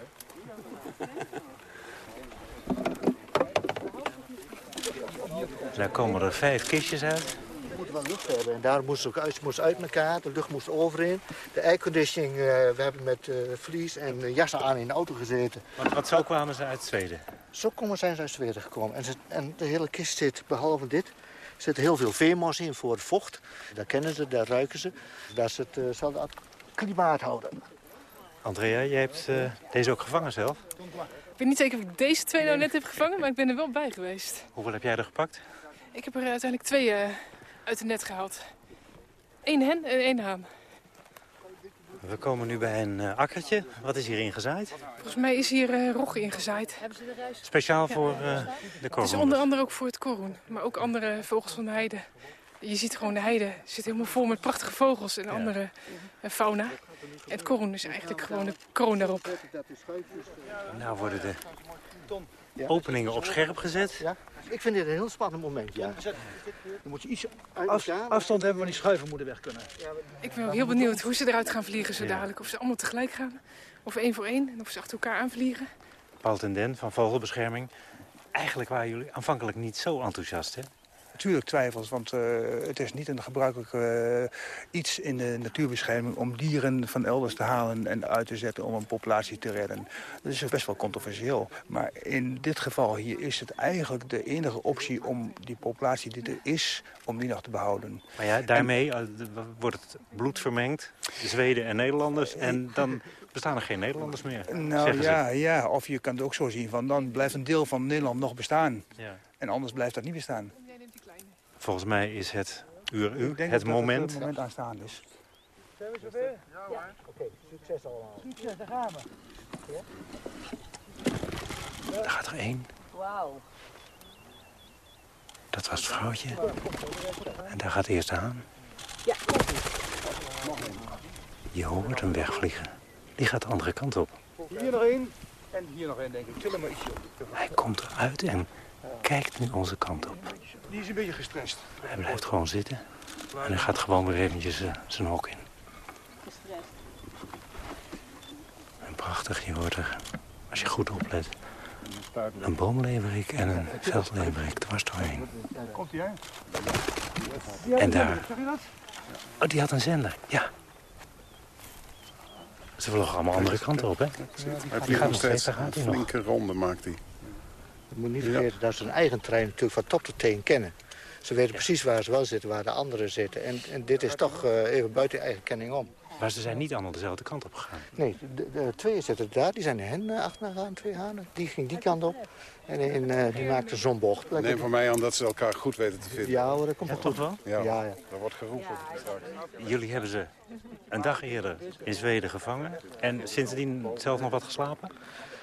Daar komen er vijf kistjes uit. Je moet wel lucht hebben en daar moest ook uit, moest uit elkaar, de lucht moest overheen. De airconditioning, eh, we hebben met eh vlies en eh, jassen aan in de auto gezeten. Want, want zo kwamen ze uit Zweden. Zo komen zijn ze uit Zweden gekomen. En, ze- en de hele kist zit, behalve dit, zit heel veel veemos in voor het vocht. Daar kennen ze, daar ruiken ze. Daar het, eh, zal het klimaat houden. Andrea, jij hebt eh, deze ook gevangen zelf. Ik weet niet zeker of ik deze twee nou net heb gevangen, maar ik ben er wel bij geweest. Hoeveel heb jij er gepakt? Ik heb er uiteindelijk twee eh, uit het net gehaald. Eén hen en één haan. We komen nu bij een eh, akkertje. Wat is hierin gezaaid? Volgens mij is hier eh rogge ingezaaid. Speciaal voor eh, de Het is korhoen. onder andere ook voor het korhoen, maar ook andere vogels van de heide. Je ziet gewoon de heide zit helemaal vol met prachtige vogels en andere eh, fauna. Het korhoen is eigenlijk gewoon de kroon daarop. Nou worden de openingen op scherp gezet. Ja, ik vind dit een heel spannend moment, ja. Dan moet je iets Af- afstand hebben, want die schuiven moeten weg kunnen. Ik ben ook heel benieuwd hoe ze eruit gaan vliegen zo dadelijk. Of ze allemaal tegelijk gaan, of één voor één, en of ze achter elkaar aanvliegen. Paul ten Den van Vogelbescherming. Eigenlijk waren jullie aanvankelijk niet zo enthousiast, hè? Natuurlijk twijfels, want uh, het is niet een gebruikelijk uh, iets in de natuurbescherming... om dieren van elders te halen en uit te zetten om een populatie te redden. Dat is best wel controversieel. Maar in dit geval hier is het eigenlijk de enige optie om die populatie die er is... om die nog te behouden. Maar ja, daarmee en, wordt het bloed vermengd, de Zweden en Nederlanders... en dan bestaan er geen Nederlanders meer, Nou ja, ja, of je kan het ook zo zien van dan blijft een deel van Nederland nog bestaan. Ja. En anders blijft dat niet bestaan. Volgens mij is het uur u, het dat moment. het moment aanstaan is. Zijn we zover? Ja hoor. Oké, succes allemaal. Succes, daar gaan we. Daar gaat er één. Wauw. Dat was het vrouwtje. En daar gaat eerst de haan. Ja, Je hoort hem wegvliegen. Die gaat de andere kant op. Hier nog één. En hier nog één, denk ik. Hij komt eruit en kijkt nu onze kant op. Die is een beetje gestrest. Hij blijft gewoon zitten. En hij gaat gewoon weer eventjes eh, zijn hok in. En prachtig, je hoort er, als je goed oplet, een boomleverik en een veldleverik dwars doorheen. Komt hij, hè? En daar, oh die had een zender, ja. Ze vlogen allemaal andere kanten op, hè? Hij vliegt gaat nog steeds, steeds daar gaat een flinke ronde, maakt hij. Je moet niet vergeten dat ze hun eigen trein natuurlijk van top tot teen kennen. Ze weten precies waar ze wel zitten, waar de anderen zitten. En, en dit is toch eh, even buiten eigen kenning om. Maar ze zijn niet allemaal dezelfde kant op gegaan. Nee, de, de twee zitten daar, die zijn hen uh, achterna gegaan, twee hanen. Die ging die kant op en een, uh, die maakte zo'n bocht. Neem van mij aan dat ze elkaar goed weten te vinden. Ja hoor, dat komt Ja, wel toch goed. wel? Ja, Ja, ja. dat wordt geroepen. Jullie hebben ze een dag eerder in Zweden gevangen. En sindsdien zelf nog wat geslapen?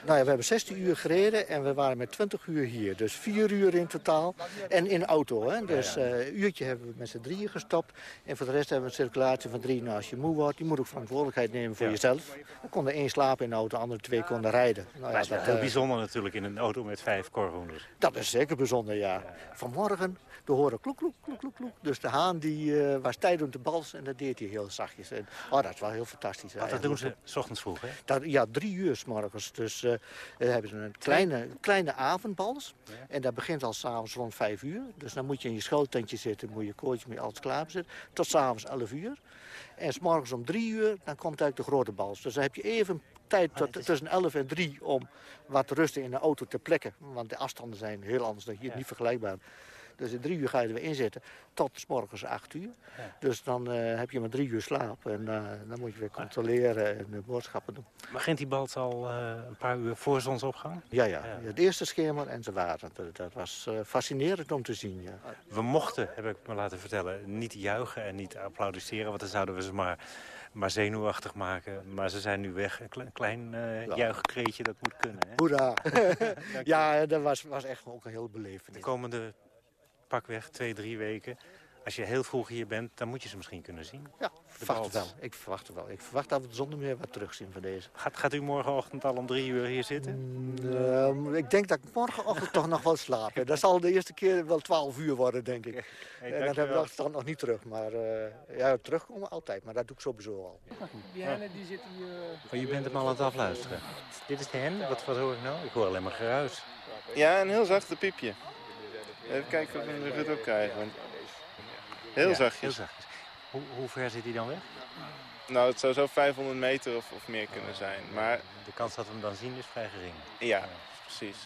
Nou ja, we hebben 16 uur gereden en we waren met 20 uur hier. Dus 4 uur in totaal. En in auto. Hè? Dus eh, een uurtje hebben we met z'n drieën gestopt. En voor de rest hebben we een circulatie van drie. Nou, als je moe wordt, je moet ook verantwoordelijkheid nemen voor Ja. jezelf. Dan konden één slapen in de auto, de andere twee konden rijden. Nou, dat is wel heel eh, bijzonder natuurlijk in een auto met vijf korhoenders. Dat is zeker bijzonder, ja. Vanmorgen, we horen kloek, kloek, kloek, kloek, kloek. Dus de haan die, eh, was tijd om te balsen en dat deed hij heel zachtjes. En, oh, dat is wel heel fantastisch. Want dat doen ze s ochtends vroeg, hè? Dat, ja, drie uur s morgens. Dus eh, eh, hebben ze een kleine, kleine avondbals. En dat begint al s'avonds rond vijf uur. Dus dan moet je in je schooltentje zitten, moet je koortje met alles klaarzetten. Tot s'avonds elf uur. En s morgens om drie uur, dan komt eigenlijk de grote bals. Dus dan heb je even tijd tot, tussen 11 en 3 om wat te rusten in de auto te plekken. Want de afstanden zijn heel anders dan hier, niet vergelijkbaar. Dus in drie uur ga je er weer inzetten tot s morgens acht uur. Dus dan eh, heb je maar drie uur slaap. En eh, dan moet je weer controleren en de boodschappen doen. Begint die balt al eh, een paar uur voor zonsopgang? Ja, ja, Het eerste schemer en ze waren. Dat, dat was eh, fascinerend om te zien, ja. We mochten, heb ik me laten vertellen, niet juichen en niet applaudisseren. Want dan zouden we ze maar, maar zenuwachtig maken. Maar ze zijn nu weg. Een kle- klein eh Ja. juichkreetje, dat moet kunnen. Hè? Hoera! ja, dat was, was echt ook een heel belevenis. De komende pakweg twee, drie weken. Als je heel vroeg hier bent, dan moet je ze misschien kunnen zien. Ja, verwacht het wel. Ik verwacht het wel. Ik verwacht dat we zonder meer wat terugzien van deze. Gaat, gaat u morgenochtend al om drie uur hier zitten? Ehm, ik denk dat ik morgenochtend toch nog wel slaap. Dat zal de eerste keer wel 12 uur worden, denk ik. en dan hebben we de stand nog niet terug. Maar eh, ja, terugkomen altijd. Maar dat doe ik sowieso al. Die hennen die zitten hier... Oh, je bent hem al aan het afluisteren. Dit is de hen. Wat, wat hoor ik nou? Ik hoor alleen maar geruis. Ja, een heel zachte piepje. Even kijken of we het ook krijgen. want- Heel Ja, zachtjes. Heel zachtjes. Hoe, hoe ver zit hij dan weg? Nou, het zou zo 500 meter of, of meer kunnen zijn. Maar De kans dat we hem dan zien is vrij gering. ja, precies.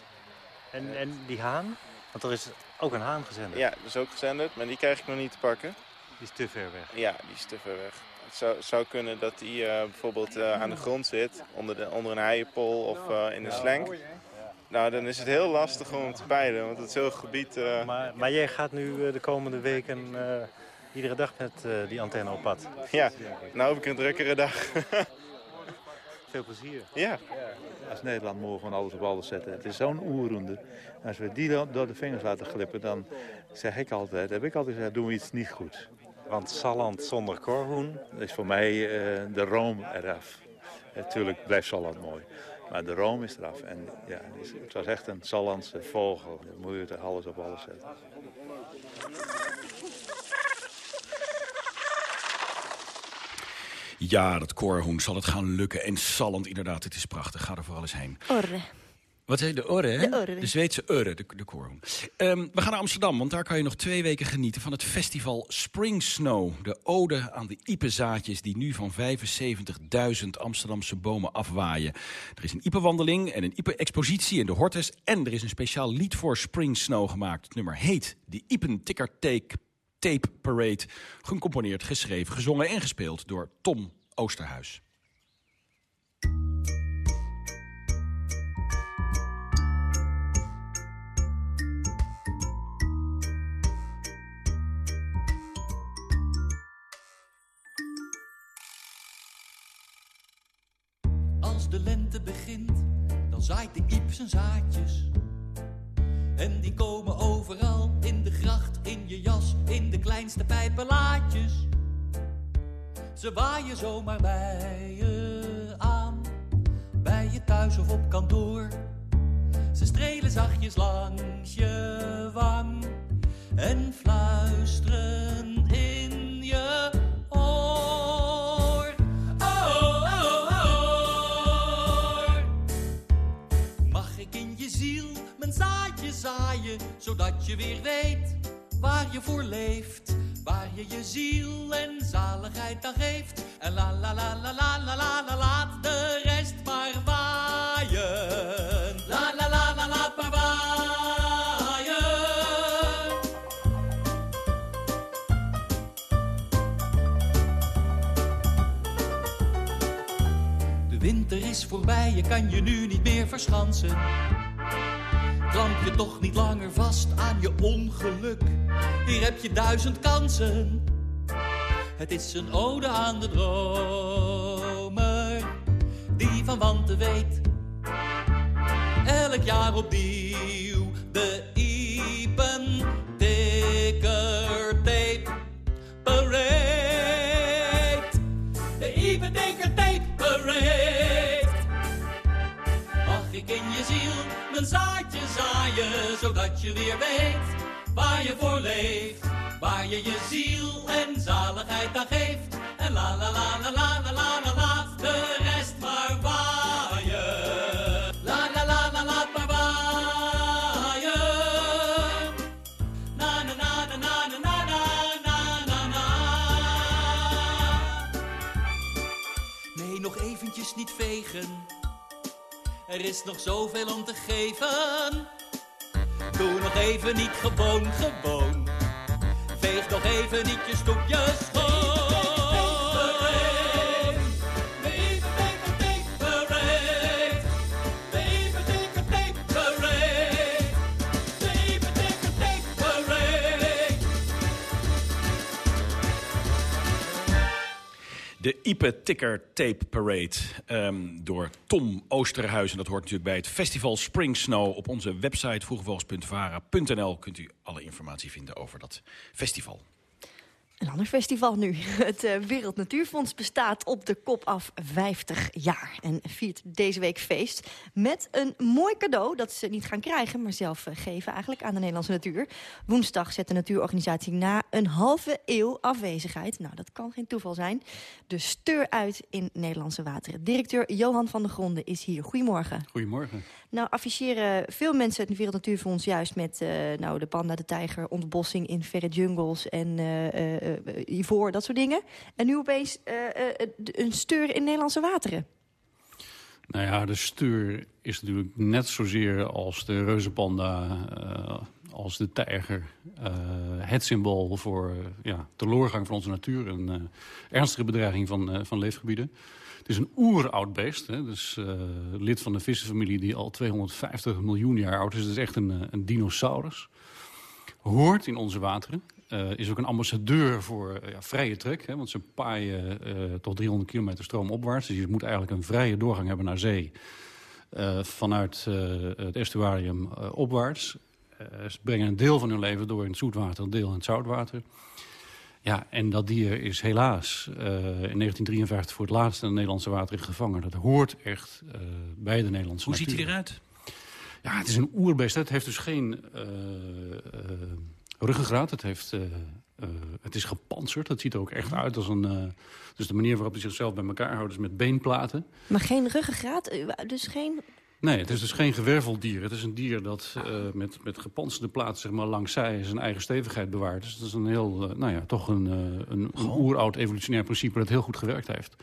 En, en die haan? Want er is ook een haan gezender. Ja, dat is ook gezenderd, maar die krijg ik nog niet te pakken. Die is te ver weg. Ja, die is te ver weg. Het zou, zou kunnen dat die eh, bijvoorbeeld eh, aan de grond zit, onder, de, onder een heienpol of eh, in een slenk. Nou, dan is het heel lastig om te peilen, want het is heel gebied... eh, Maar, maar jij gaat nu eh, de komende weken eh, iedere dag met eh, die antenne op pad. Ja, nou heb ik een drukkere dag. Veel plezier. Ja. Als Nederland mogen van alles op alles zetten. Het is zo'n oerende. Als we die door de vingers laten glippen, dan zeg ik altijd, heb ik altijd gezegd, doen we iets niet goed. Want Salland zonder korhoen... Is voor mij eh, de room eraf. Natuurlijk blijft Salland mooi. Maar de room is eraf. En ja, dus het was echt een Sallandse vogel. Dan moet je er alles op alles zetten. Ja, dat koorhoen zal het gaan lukken. En Salland, inderdaad, het is prachtig. Ga er vooral eens heen. Orre. Wat je? De Orre, hè? De Orre. De Zweedse Orre, de, de. Ehm, we gaan naar Amsterdam, want daar kan je nog twee weken genieten... van het festival Spring Snow. De ode aan de iepenzaadjes die nu van 75.000 Amsterdamse bomen afwaaien. Er is een iepenwandeling en een iepen-expositie in de Hortus... en er is een speciaal lied voor Spring Snow gemaakt. Het nummer heet de Iepen Ticker Take Tape Parade. Gecomponeerd, geschreven, gezongen en gespeeld door Tom Oosterhuis. Ze waaien zomaar bij je aan, bij je thuis of op kantoor. Ze strelen zachtjes langs je wang en fluisteren in je oor. Oh, oh, oh. Mag ik in je ziel mijn zaadje zaaien, zodat je weer weet waar je voor leeft. Waar je je ziel en zaligheid aan geeft. En la la la la la la la la laat de rest maar waaien. La la la la laat maar waaien. De winter is voorbij, je kan je nu niet meer verschansen. Klamp je toch niet langer vast aan je ongeluk. Hier heb je duizend kansen. Het is een ode aan de dromer, die van wanten weet. Elk jaar opnieuw de zaaien, zodat je weer weet waar je voor leeft. Waar je je ziel en zaligheid aan geeft. En la la la la la la la la laat de rest maar waaien. La la la la laat maar waaien. Na na na na na na na na na na Nee, nog eventjes niet vegen. Er is nog zoveel om te geven. Doe nog even niet gewoon, gewoon. Veeg nog even niet je stoepje schoon. De Ipe Ticker Tape Parade ehm, door Tom Oosterhuis. En dat hoort natuurlijk bij het festival Spring Snow. Op onze website vroegevogels.vara.nl kunt u alle informatie vinden over dat festival. Een ander festival nu. Het uh, Wereld Natuurfonds bestaat op de kop af 50 jaar. En viert deze week feest met een mooi cadeau... dat ze niet gaan krijgen, maar zelf uh, geven eigenlijk aan de Nederlandse natuur. Woensdag zet de natuurorganisatie na een halve eeuw afwezigheid... nou, dat kan geen toeval zijn... de steur uit in Nederlandse wateren. Directeur Johan van der Gronden is hier. Goedemorgen. Goedemorgen. Nou, afficheren veel mensen het Wereld Natuurfonds juist met uh, nou, de panda, de tijger, ontbossing in verre jungles en uh, ivoor, dat soort dingen. En nu opeens een steur in Nederlandse wateren. Nou ja, de steur is natuurlijk net zozeer als de reuzenpanda, als de tijger, het symbool voor ja, teleurgang van onze natuur en ernstige bedreiging van, van leefgebieden. Het is een oeroud beest. Hè? Dus uh, lid van de vissenfamilie die al 250 miljoen jaar oud is. Is echt een, een dinosaurus. Hoort in onze wateren. Uh, is ook een ambassadeur voor uh, ja, vrije trek. Hè? Want ze paaien tot 300 kilometer stroomopwaarts. Dus je moet eigenlijk een vrije doorgang hebben naar zee. vanuit het estuarium opwaarts. ze brengen een deel van hun leven door in het zoetwater, een deel in het zoutwater. Ja, en dat dier is helaas uh, in 1953 voor het laatst in de Nederlandse wateren gevangen. Dat hoort echt uh, bij de Nederlandse Hoe natuur. ziet hij eruit? Ja, het is een oerbeest. Het heeft dus geen uh, ruggengraat. Het, heeft, het is gepantserd. Het ziet er ook echt uit als een... dus de manier waarop hij zichzelf bij elkaar houdt is met beenplaten. Maar geen ruggengraat? Dus geen... Nee, het is dus geen gewerveld dier. Het is een dier dat uh, met, met gepantserde platen zeg maar, langs zij zijn eigen stevigheid bewaart. Dus dat is een heel, uh, nou ja, toch een, uh, een, een oeroud evolutionair principe dat heel goed gewerkt heeft.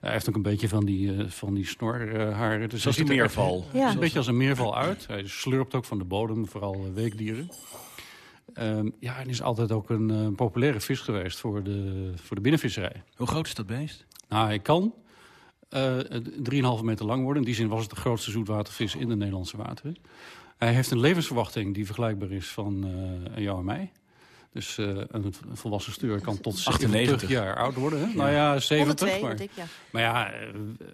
Hij heeft ook een beetje van die, van die snorharen. Dus Zoals een meerval. Ja. een beetje als een meerval uit. Hij slurpt ook van de bodem, vooral weekdieren. Um, ja, en is altijd ook een uh, populaire vis geweest voor de, voor de binnenvisserij. Hoe groot is dat beest? Nou, hij kan uh, 3,5 meter lang worden. In die zin was het de grootste zoetwatervis in de Nederlandse wateren. Hij heeft een levensverwachting die vergelijkbaar is van uh, jou en mij. Dus uh, een volwassen stuur kan tot 70 jaar oud worden. Hè? Ja. Nou ja, 70. 102, maar, ik, ja. maar ja,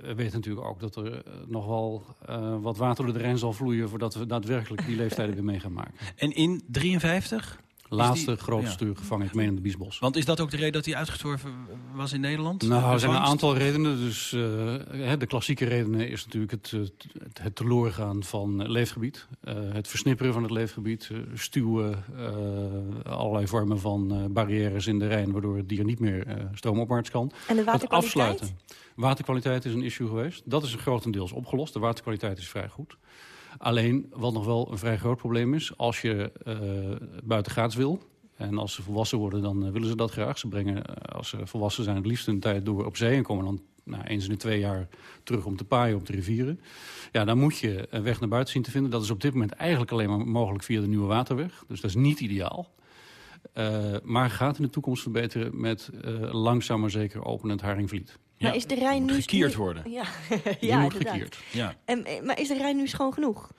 we weten natuurlijk ook dat er nog wel uh, wat water door de Rijn zal vloeien... voordat we daadwerkelijk die leeftijden weer mee gaan maken. En in 53? Laatste die... grote ja. stuur gevangen, ik meen in de Biesbos. Want is dat ook de reden dat hij uitgestorven was in Nederland? Nou, er zijn een aantal redenen. Dus, uh, de klassieke redenen is natuurlijk het, het, het teloorgaan van leefgebied. Uh, het versnipperen van het leefgebied. Uh, stuwen, allerlei vormen van barrières in de Rijn... waardoor het dier niet meer stroomopwaarts kan. En de waterkwaliteit? Het afsluiten. Waterkwaliteit is een issue geweest. Dat is grotendeels opgelost. De waterkwaliteit is vrij goed. Alleen, wat nog wel een vrij groot probleem is... als je uh, buitengaats wil... en als ze volwassen worden, dan uh, willen ze dat graag. Ze brengen, uh, als ze volwassen zijn, het liefst een tijd door op zee... en komen dan nou, eens in de twee jaar terug om te paaien op de rivieren. Ja, dan moet je een weg naar buiten zien te vinden. Dat is op dit moment eigenlijk alleen maar mogelijk via de Nieuwe Waterweg. Dus dat is niet ideaal. Maar gaat in de toekomst verbeteren met uh, langzaam maar zeker openend Haringvliet. Maar is de Rijn nu... gekierd worden. Ja, ja moet gekierd. Ja. En, maar is de Rijn nu schoon genoeg?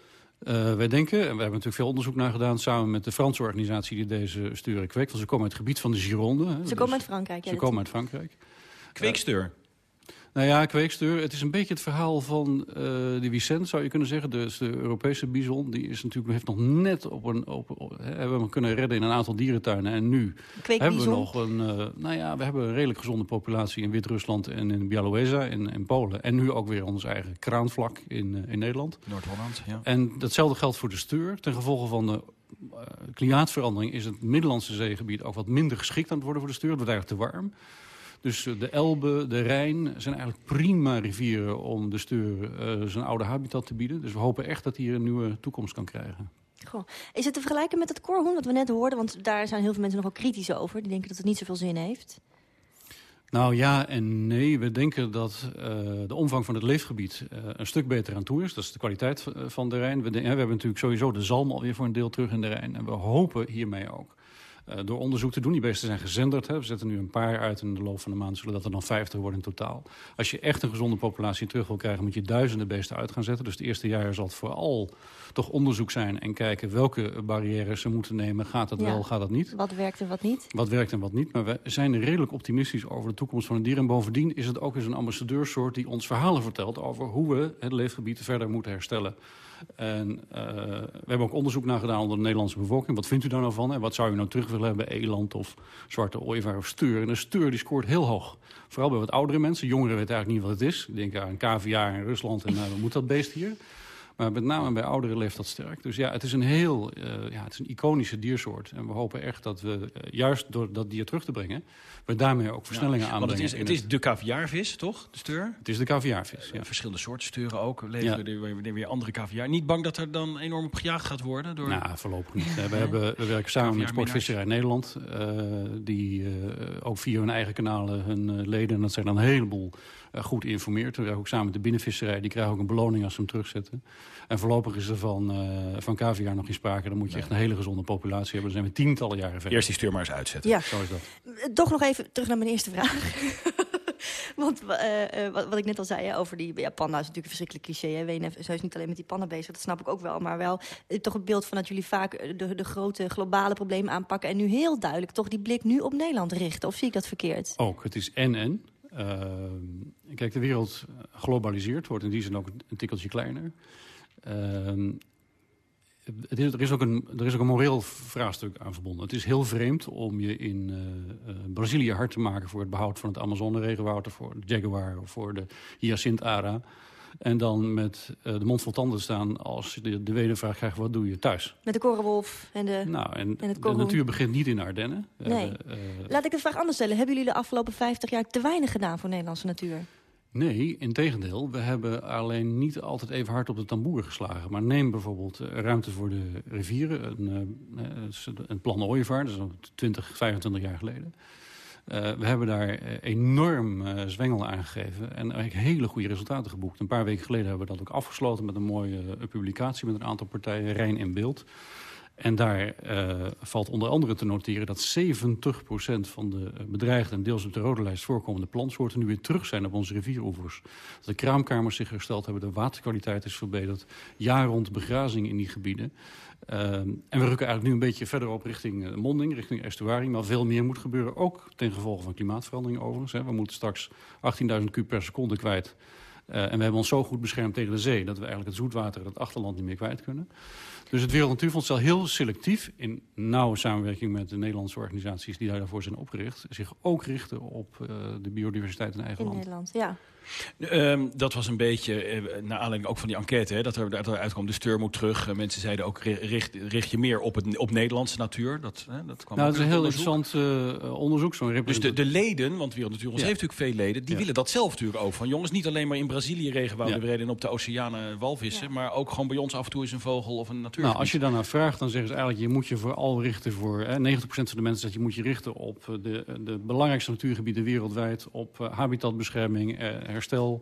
Uh, wij denken, en we hebben natuurlijk veel onderzoek naar gedaan... samen met de Franse organisatie die deze sturen kweekt. Want ze komen uit het gebied van de Gironde. Hè, Ze dus komen uit Frankrijk. Ja, Ze komen uit Frankrijk. Kweeksteur. Nou ja, kweeksteur. Het is een beetje het verhaal van uh, de Vicent, zou je kunnen zeggen. Dus de Europese bison, die is natuurlijk, heeft nog net op een... Op, op, hè, hebben we hem kunnen redden in een aantal dierentuinen. En nu hebben we nog een... Uh, nou ja, we hebben een redelijk gezonde populatie in Wit-Rusland en in Białowieża in, in Polen. En nu ook weer ons eigen kraanvlak in, uh, in Nederland. Noord-Holland, ja. En datzelfde geldt voor de steur. Ten gevolge van de klimaatverandering is het Middellandse zeegebied ook wat minder geschikt aan het worden voor de steur. Het wordt eigenlijk te warm. Dus uh, de Elbe, de Rijn zijn eigenlijk prima rivieren om de steur uh, zijn oude habitat te bieden. Dus we hopen echt dat hij hier een nieuwe toekomst kan krijgen. Goh. Is het te vergelijken met het korhoen wat we net hoorden? Want daar zijn heel veel mensen nogal kritisch over. Die denken dat het niet zoveel zin heeft. Nou ja en nee. We denken dat uh, de omvang van het leefgebied uh, een stuk beter aan toe is. Dat is de kwaliteit van de Rijn. We, we hebben natuurlijk sowieso de zalm alweer voor een deel terug in de Rijn. En we hopen hiermee ook door onderzoek te doen. Die beesten zijn gezenderd. Hè. We zetten nu een paar uit in de loop van de maand. Zullen dat er dan 50 worden in totaal. Als je echt een gezonde populatie terug wil krijgen... moet je duizenden beesten uit gaan zetten. Dus de eerste jaren zal het vooral toch onderzoek zijn... en kijken welke barrières ze moeten nemen. Gaat dat Ja. wel, gaat dat niet? Wat werkt en wat niet? Wat werkt en wat niet. Maar we zijn redelijk optimistisch over de toekomst van het dier. En bovendien is het ook eens een ambassadeursoort die ons verhalen vertelt... over hoe we het leefgebied verder moeten herstellen. En uh, we hebben ook onderzoek naar gedaan onder de Nederlandse bevolking. Wat vindt u daar nou van? En wat zou u nou terug willen hebben? Eland of zwarte ooievaar of steur? En een steur die scoort heel hoog. Vooral bij wat oudere mensen. Jongeren weten eigenlijk niet wat het is. Denken aan cavia in Rusland en nou, wat moet dat beest hier? Maar met name bij ouderen leeft dat sterk. Dus ja, het is een heel uh, ja, het is een iconische diersoort. En we hopen echt dat we, uh, juist door dat dier terug te brengen... we daarmee ook versnellingen ja, aanbrengen. Want het is, het is de caviaarvis, toch? De steur? Het is de caviaarvis, ja. Verschillende soorten steuren ook. Leveren ja. weer, andere caviaar. Niet bang dat er dan enorm op gejaagd gaat worden? Door... Nou, voorlopig niet. we, hebben, we werken samen met Sportvisserij Nederland. Uh, die ook via hun eigen kanalen hun leden... en dat zijn dan een heleboel goed geïnformeerd. We werken ook samen met de binnenvisserij. Die krijgen ook een beloning als ze hem terugzetten. En voorlopig is er van, uh, van caviar nog geen sprake. Dan moet je nee. echt een hele gezonde populatie hebben. Dan zijn we tientallen jaren verder. Eerst die stuur maar eens uitzetten. Ja. Zo is dat. Toch nog even terug naar mijn eerste vraag. Want uh, uh, wat, wat, ik net al zei hè, over die ja, panda is natuurlijk een verschrikkelijk cliché. Hè? WNF is niet alleen met die panda bezig, dat snap ik ook wel. Maar wel toch het beeld van dat jullie vaak de, de, grote globale problemen aanpakken... en nu heel duidelijk toch die blik nu op Nederland richten. Of zie ik dat verkeerd? Ook, het is en-en. Uh, kijk, de wereld globaliseert, wordt in die zin ook een tikkeltje kleiner. Uh, het is, er, is ook een, er is ook een moreel vraagstuk aan verbonden. Het is heel vreemd om je in uh, uh, Brazilië hard te maken... voor het behoud van het Amazone-regenwoud... voor de jaguar of voor de hyacint-ara... En dan met uh, de mond vol tanden staan als je de, de wedervraag krijgt... wat doe je thuis? Met de korenwolf en de Nou, en, en het de natuur begint niet in Ardennen. Nee. Uh, Laat ik de vraag anders stellen. Hebben jullie de afgelopen 50 jaar te weinig gedaan voor Nederlandse natuur? Nee, in tegendeel. We hebben alleen niet altijd even hard op de tamboer geslagen. Maar neem bijvoorbeeld uh, ruimte voor de rivieren. Een, een plan Ooievaar, dat is al 20, 25 jaar geleden. Uh, we hebben daar enorm zwengel aangegeven en eigenlijk hele goede resultaten geboekt. Een paar weken geleden hebben we dat ook afgesloten met een mooie publicatie met een aantal partijen, Rijn in beeld. En daar valt onder andere te noteren dat 70% van de bedreigde en deels op de rode lijst voorkomende plantsoorten nu weer terug zijn op onze rivieroevers. Dat de kraamkamers zich hersteld hebben, de waterkwaliteit is verbeterd, jaar rond begrazing in die gebieden. Uh, en we rukken eigenlijk nu een beetje verder op richting monding, richting estuarie. Maar veel meer moet gebeuren, ook ten gevolge van klimaatverandering overigens. Hè. We moeten straks 18.000 kub per seconde kwijt. Uh, en we hebben ons zo goed beschermd tegen de zee... dat we eigenlijk het zoetwater en het achterland niet meer kwijt kunnen. Dus het Wereld Natuurfonds zal heel selectief... in nauwe samenwerking met de Nederlandse organisaties... die daarvoor zijn opgericht... zich ook richten op uh, de biodiversiteit in eigen in land. Nederland, ja. Um, dat was een beetje, uh, naar aanleiding ook van die enquête, hè, dat er eruit kwam, de steur moet terug. Uh, mensen zeiden ook, richt, richt je meer op, het, op Nederlandse natuur. Dat, hè, dat kwam nou, ook dat is een heel onderzoek. interessant uh, onderzoek. Zo'n dus de, de leden, want Wereld Natuurfonds Ja. heeft natuurlijk veel leden, die Ja. willen dat zelf natuurlijk ook. Van jongens, niet alleen maar in Brazilië regenwouden Ja. breden en op de oceanen walvissen, maar ook gewoon bij ons af en toe is een vogel of een natuur. Nou, als je daarnaar vraagt, dan zeggen ze eigenlijk... je moet je vooral richten voor... Hè, 90% van de mensen zegt je moet je richten op eh, de, de belangrijkste natuurgebieden wereldwijd... op eh, habitatbescherming, eh, herstel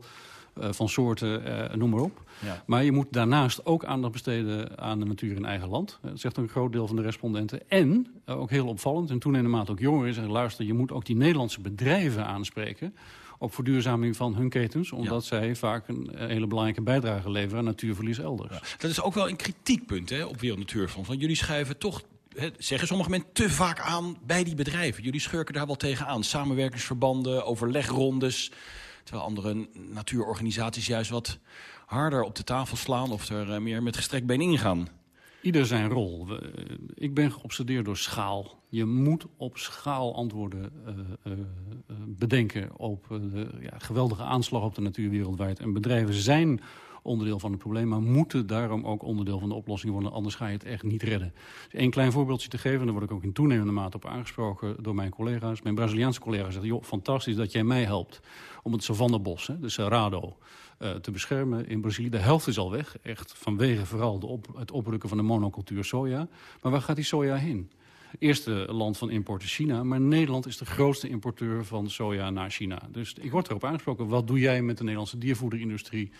eh, van soorten, eh, noem maar op. Ja. Maar je moet daarnaast ook aandacht besteden aan de natuur in eigen land. Eh, Dat zegt een groot deel van de respondenten. En, ook heel opvallend, in toenemende mate ook jongeren zeggen... luister, je moet ook die Nederlandse bedrijven aanspreken... op verduurzaming van hun ketens... omdat zij vaak een hele belangrijke bijdrage leveren aan natuurverlies elders. Dat is ook wel een kritiekpunt hè, op Wereld Natuurfonds. Want jullie schuiven toch, hè, zeggen sommige mensen, te vaak aan bij die bedrijven. Jullie schurken daar wel tegen aan. Samenwerkingsverbanden, overlegrondes. Terwijl andere natuurorganisaties juist wat harder op de tafel slaan... of er eh, meer met gestrekt been ingaan. Ieder zijn rol. Eh, ik ben geobsedeerd door schaal. Je moet op schaal antwoorden eh, bedenken op de ja, geweldige aanslag op de natuur wereldwijd. En bedrijven zijn onderdeel van het probleem, maar moeten daarom ook onderdeel van de oplossing worden. Anders ga je het echt niet redden. Dus één klein voorbeeldje te geven, daar word ik ook in toenemende mate op aangesproken door mijn collega's. Mijn Braziliaanse collega's zeggen, joh, fantastisch dat jij mij helpt om het savannebos, hè, de Cerrado, eh, te beschermen in Brazilië. De helft is al weg, echt vanwege vooral de het oprukken van de monocultuur soja. Maar waar gaat die soja heen? Eerste land van import is China, maar Nederland is de grootste importeur van soja naar China. Dus ik word erop aangesproken, wat doe jij met de Nederlandse diervoederindustrie?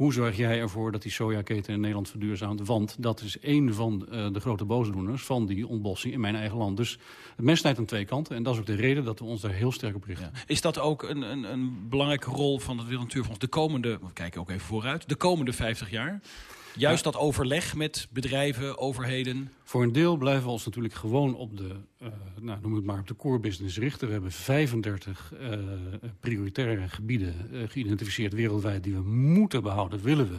Hoe zorg jij ervoor dat die sojaketen in Nederland verduurzaamt? Want dat is één van eh, de grote boosdoeners van die ontbossing in mijn eigen land. Dus het mes snijdt aan twee kanten en dat is ook de reden dat we ons daar heel sterk op richten. Is dat ook een, een, een belangrijke rol van het Wereld Natuurfonds de komende, we kijken ook even vooruit, de komende 50 jaar? Juist dat overleg met bedrijven, overheden. Voor een deel blijven we ons natuurlijk gewoon op de, eh, nou, noem het maar, op de core business richten. We hebben 35 eh, prioritaire gebieden eh, geïdentificeerd wereldwijd die we moeten behouden, willen we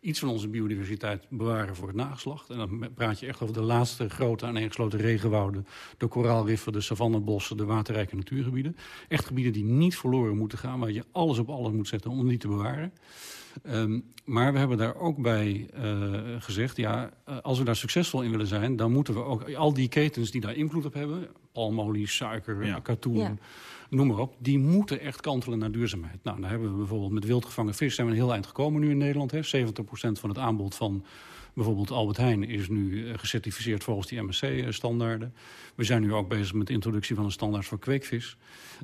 iets van onze biodiversiteit bewaren voor het nageslacht. En dan praat je echt over de laatste grote aaneengesloten regenwouden, de koraalriffen, de savannebossen, de waterrijke natuurgebieden. Echt gebieden die niet verloren moeten gaan, waar je alles op alles moet zetten om die te bewaren. Um, maar we hebben daar ook bij uh, gezegd, ja, uh, als we daar succesvol in willen zijn... dan moeten we ook al die ketens die daar invloed op hebben... palmolie, suiker, ja. katoen, ja. noem maar op... die moeten echt kantelen naar duurzaamheid. Nou, daar hebben we bijvoorbeeld met wildgevangen vis... zijn we een heel eind gekomen nu in Nederland. Hè. 70% van het aanbod van bijvoorbeeld Albert Heijn... is nu uh, gecertificeerd volgens die MSC-standaarden. We zijn nu ook bezig met de introductie van een standaard voor kweekvis...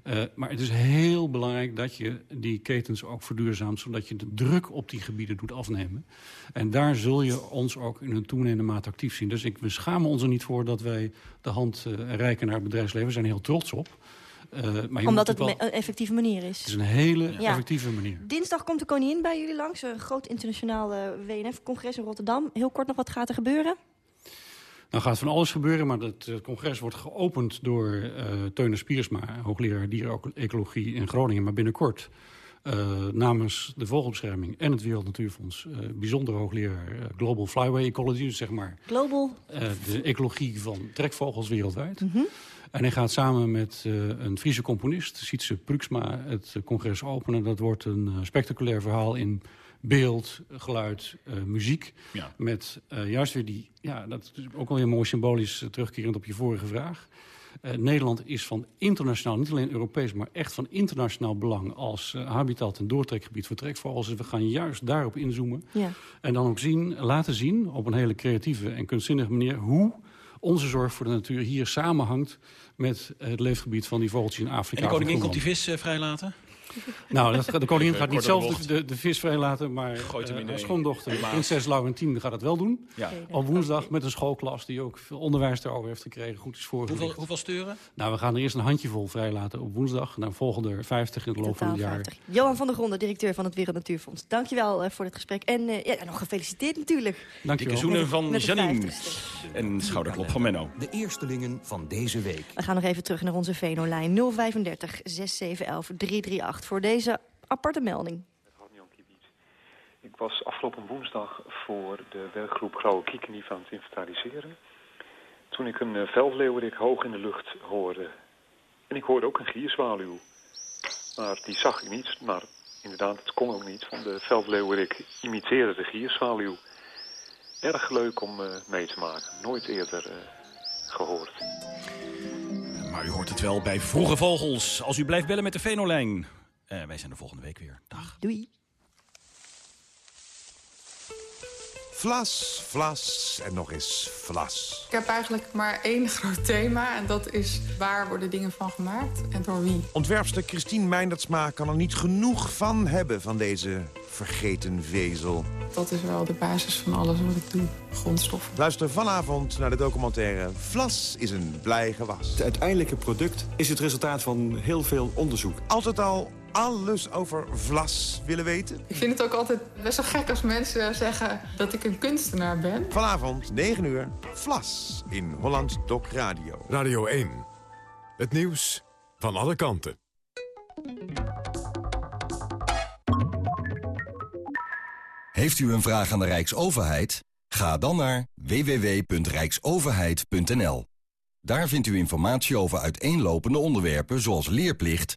Uh, maar het is heel belangrijk dat je die ketens ook verduurzaamt... zodat je de druk op die gebieden doet afnemen. En daar zul je ons ook in een toenemende mate actief zien. Dus ik, we schamen ons er niet voor dat wij de hand uh, reiken naar het bedrijfsleven. We zijn heel trots op. Uh, maar Omdat het wel... een effectieve manier is. Het is een hele ja. effectieve manier. Dinsdag komt de koningin bij jullie langs. Een groot internationaal WNF-congres in Rotterdam. Heel kort nog, wat gaat er gebeuren? Nou gaat van alles gebeuren, maar het, het congres wordt geopend door uh, Teune Spiersma, hoogleraar dierenecologie in Groningen. Maar binnenkort uh, namens de Vogelbescherming en het Wereld Natuurfonds uh, bijzonder hoogleraar Global Flyway Ecology, dus zeg maar Global. de ecologie van trekvogels wereldwijd. Mm -hmm. En hij gaat samen met een Friese componist, Sietse Pruksma, het congres openen. Dat wordt een spectaculair verhaal in beeld, geluid, uh, muziek. Ja. Met uh, juist weer die, ja, dat is ook wel weer mooi symbolisch uh, terugkerend op je vorige vraag. Uh, Nederland is van internationaal, niet alleen Europees... maar echt van internationaal belang als uh, habitat- en doortrekgebied voor trekvogels. Dus we gaan juist daarop inzoomen. Ja. En dan ook zien, laten zien, op een hele creatieve en kunstzinnige manier... hoe onze zorg voor de natuur hier samenhangt met het leefgebied van die vogeltjes in Afrika. En de koningin komt die vis uh, vrijlaten? Nou, dat, de koningin gaat niet zelf de, de, de, vis vrijlaten, maar uh, haar schoondochter, prinses Laurentien, gaat het wel doen. Ja. Op woensdag met een schoolklas die ook veel onderwijs daarover heeft gekregen. Goed is voorgelicht. Hoeveel, hoeveel steuren? Nou, we gaan er eerst een handjevol vrijlaten op woensdag. Dan volgen er 50 in de loop van het jaar. 50. Johan van der Gronden, directeur van het Wereld Natuurfonds. Dankjewel uh, voor dit gesprek. En uh, ja, nog gefeliciteerd natuurlijk. Dikke zoenen van Janine. En schouderklop van Menno. De eerstelingen van deze week. We gaan nog even terug naar onze Venolijn 035 6711 338 voor deze aparte melding. Ik was afgelopen woensdag voor de werkgroep Grauwe Kiekendief aan het inventariseren. Toen ik een uh, veldleeuwerik hoog in de lucht hoorde. En ik hoorde ook een gierzwaluw. Maar die zag ik niet, maar inderdaad, het kon ook niet. Want de veldleeuwerik imiteerde de gierzwaluw. Erg leuk om uh, mee te maken. Nooit eerder uh, gehoord. Maar u hoort het wel bij Vroege Vogels. Als u blijft bellen met de Venolijn. Uh, wij zijn er volgende week weer. Dag. Doei. Vlas, vlas en nog eens vlas. Ik heb eigenlijk maar één groot thema en dat is waar worden dingen van gemaakt en door wie. Ontwerpster Christine Meindertsma kan er niet genoeg van hebben van deze vergeten vezel. Dat is wel de basis van alles wat ik doe, grondstoffen. Luister vanavond naar de documentaire Vlas is een blij gewas. Het uiteindelijke product is het resultaat van heel veel onderzoek. Altijd al alles over vlas willen weten? Ik vind het ook altijd best wel gek als mensen zeggen dat ik een kunstenaar ben. Vanavond, 9 uur, Vlas in Holland Doc Radio. Radio 1. Het nieuws van alle kanten. Heeft u een vraag aan de Rijksoverheid? Ga dan naar www.rijksoverheid.nl. Daar vindt u informatie over uiteenlopende onderwerpen zoals leerplicht,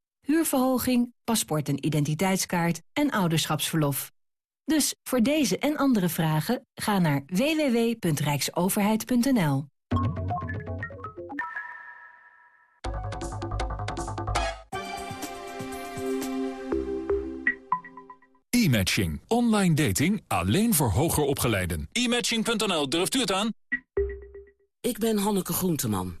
huurverhoging, paspoort en identiteitskaart en ouderschapsverlof. Dus voor deze en andere vragen ga naar www.rijksoverheid.nl. E-matching. Online dating alleen voor hoger opgeleiden. E-matching.nl, durft u het aan? Ik ben Hanneke Groenteman.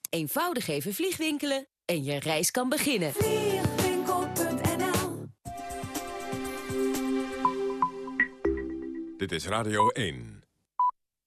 Eenvoudig even vliegwinkelen en je reis kan beginnen. Vliegwinkel.nl Dit is Radio 1.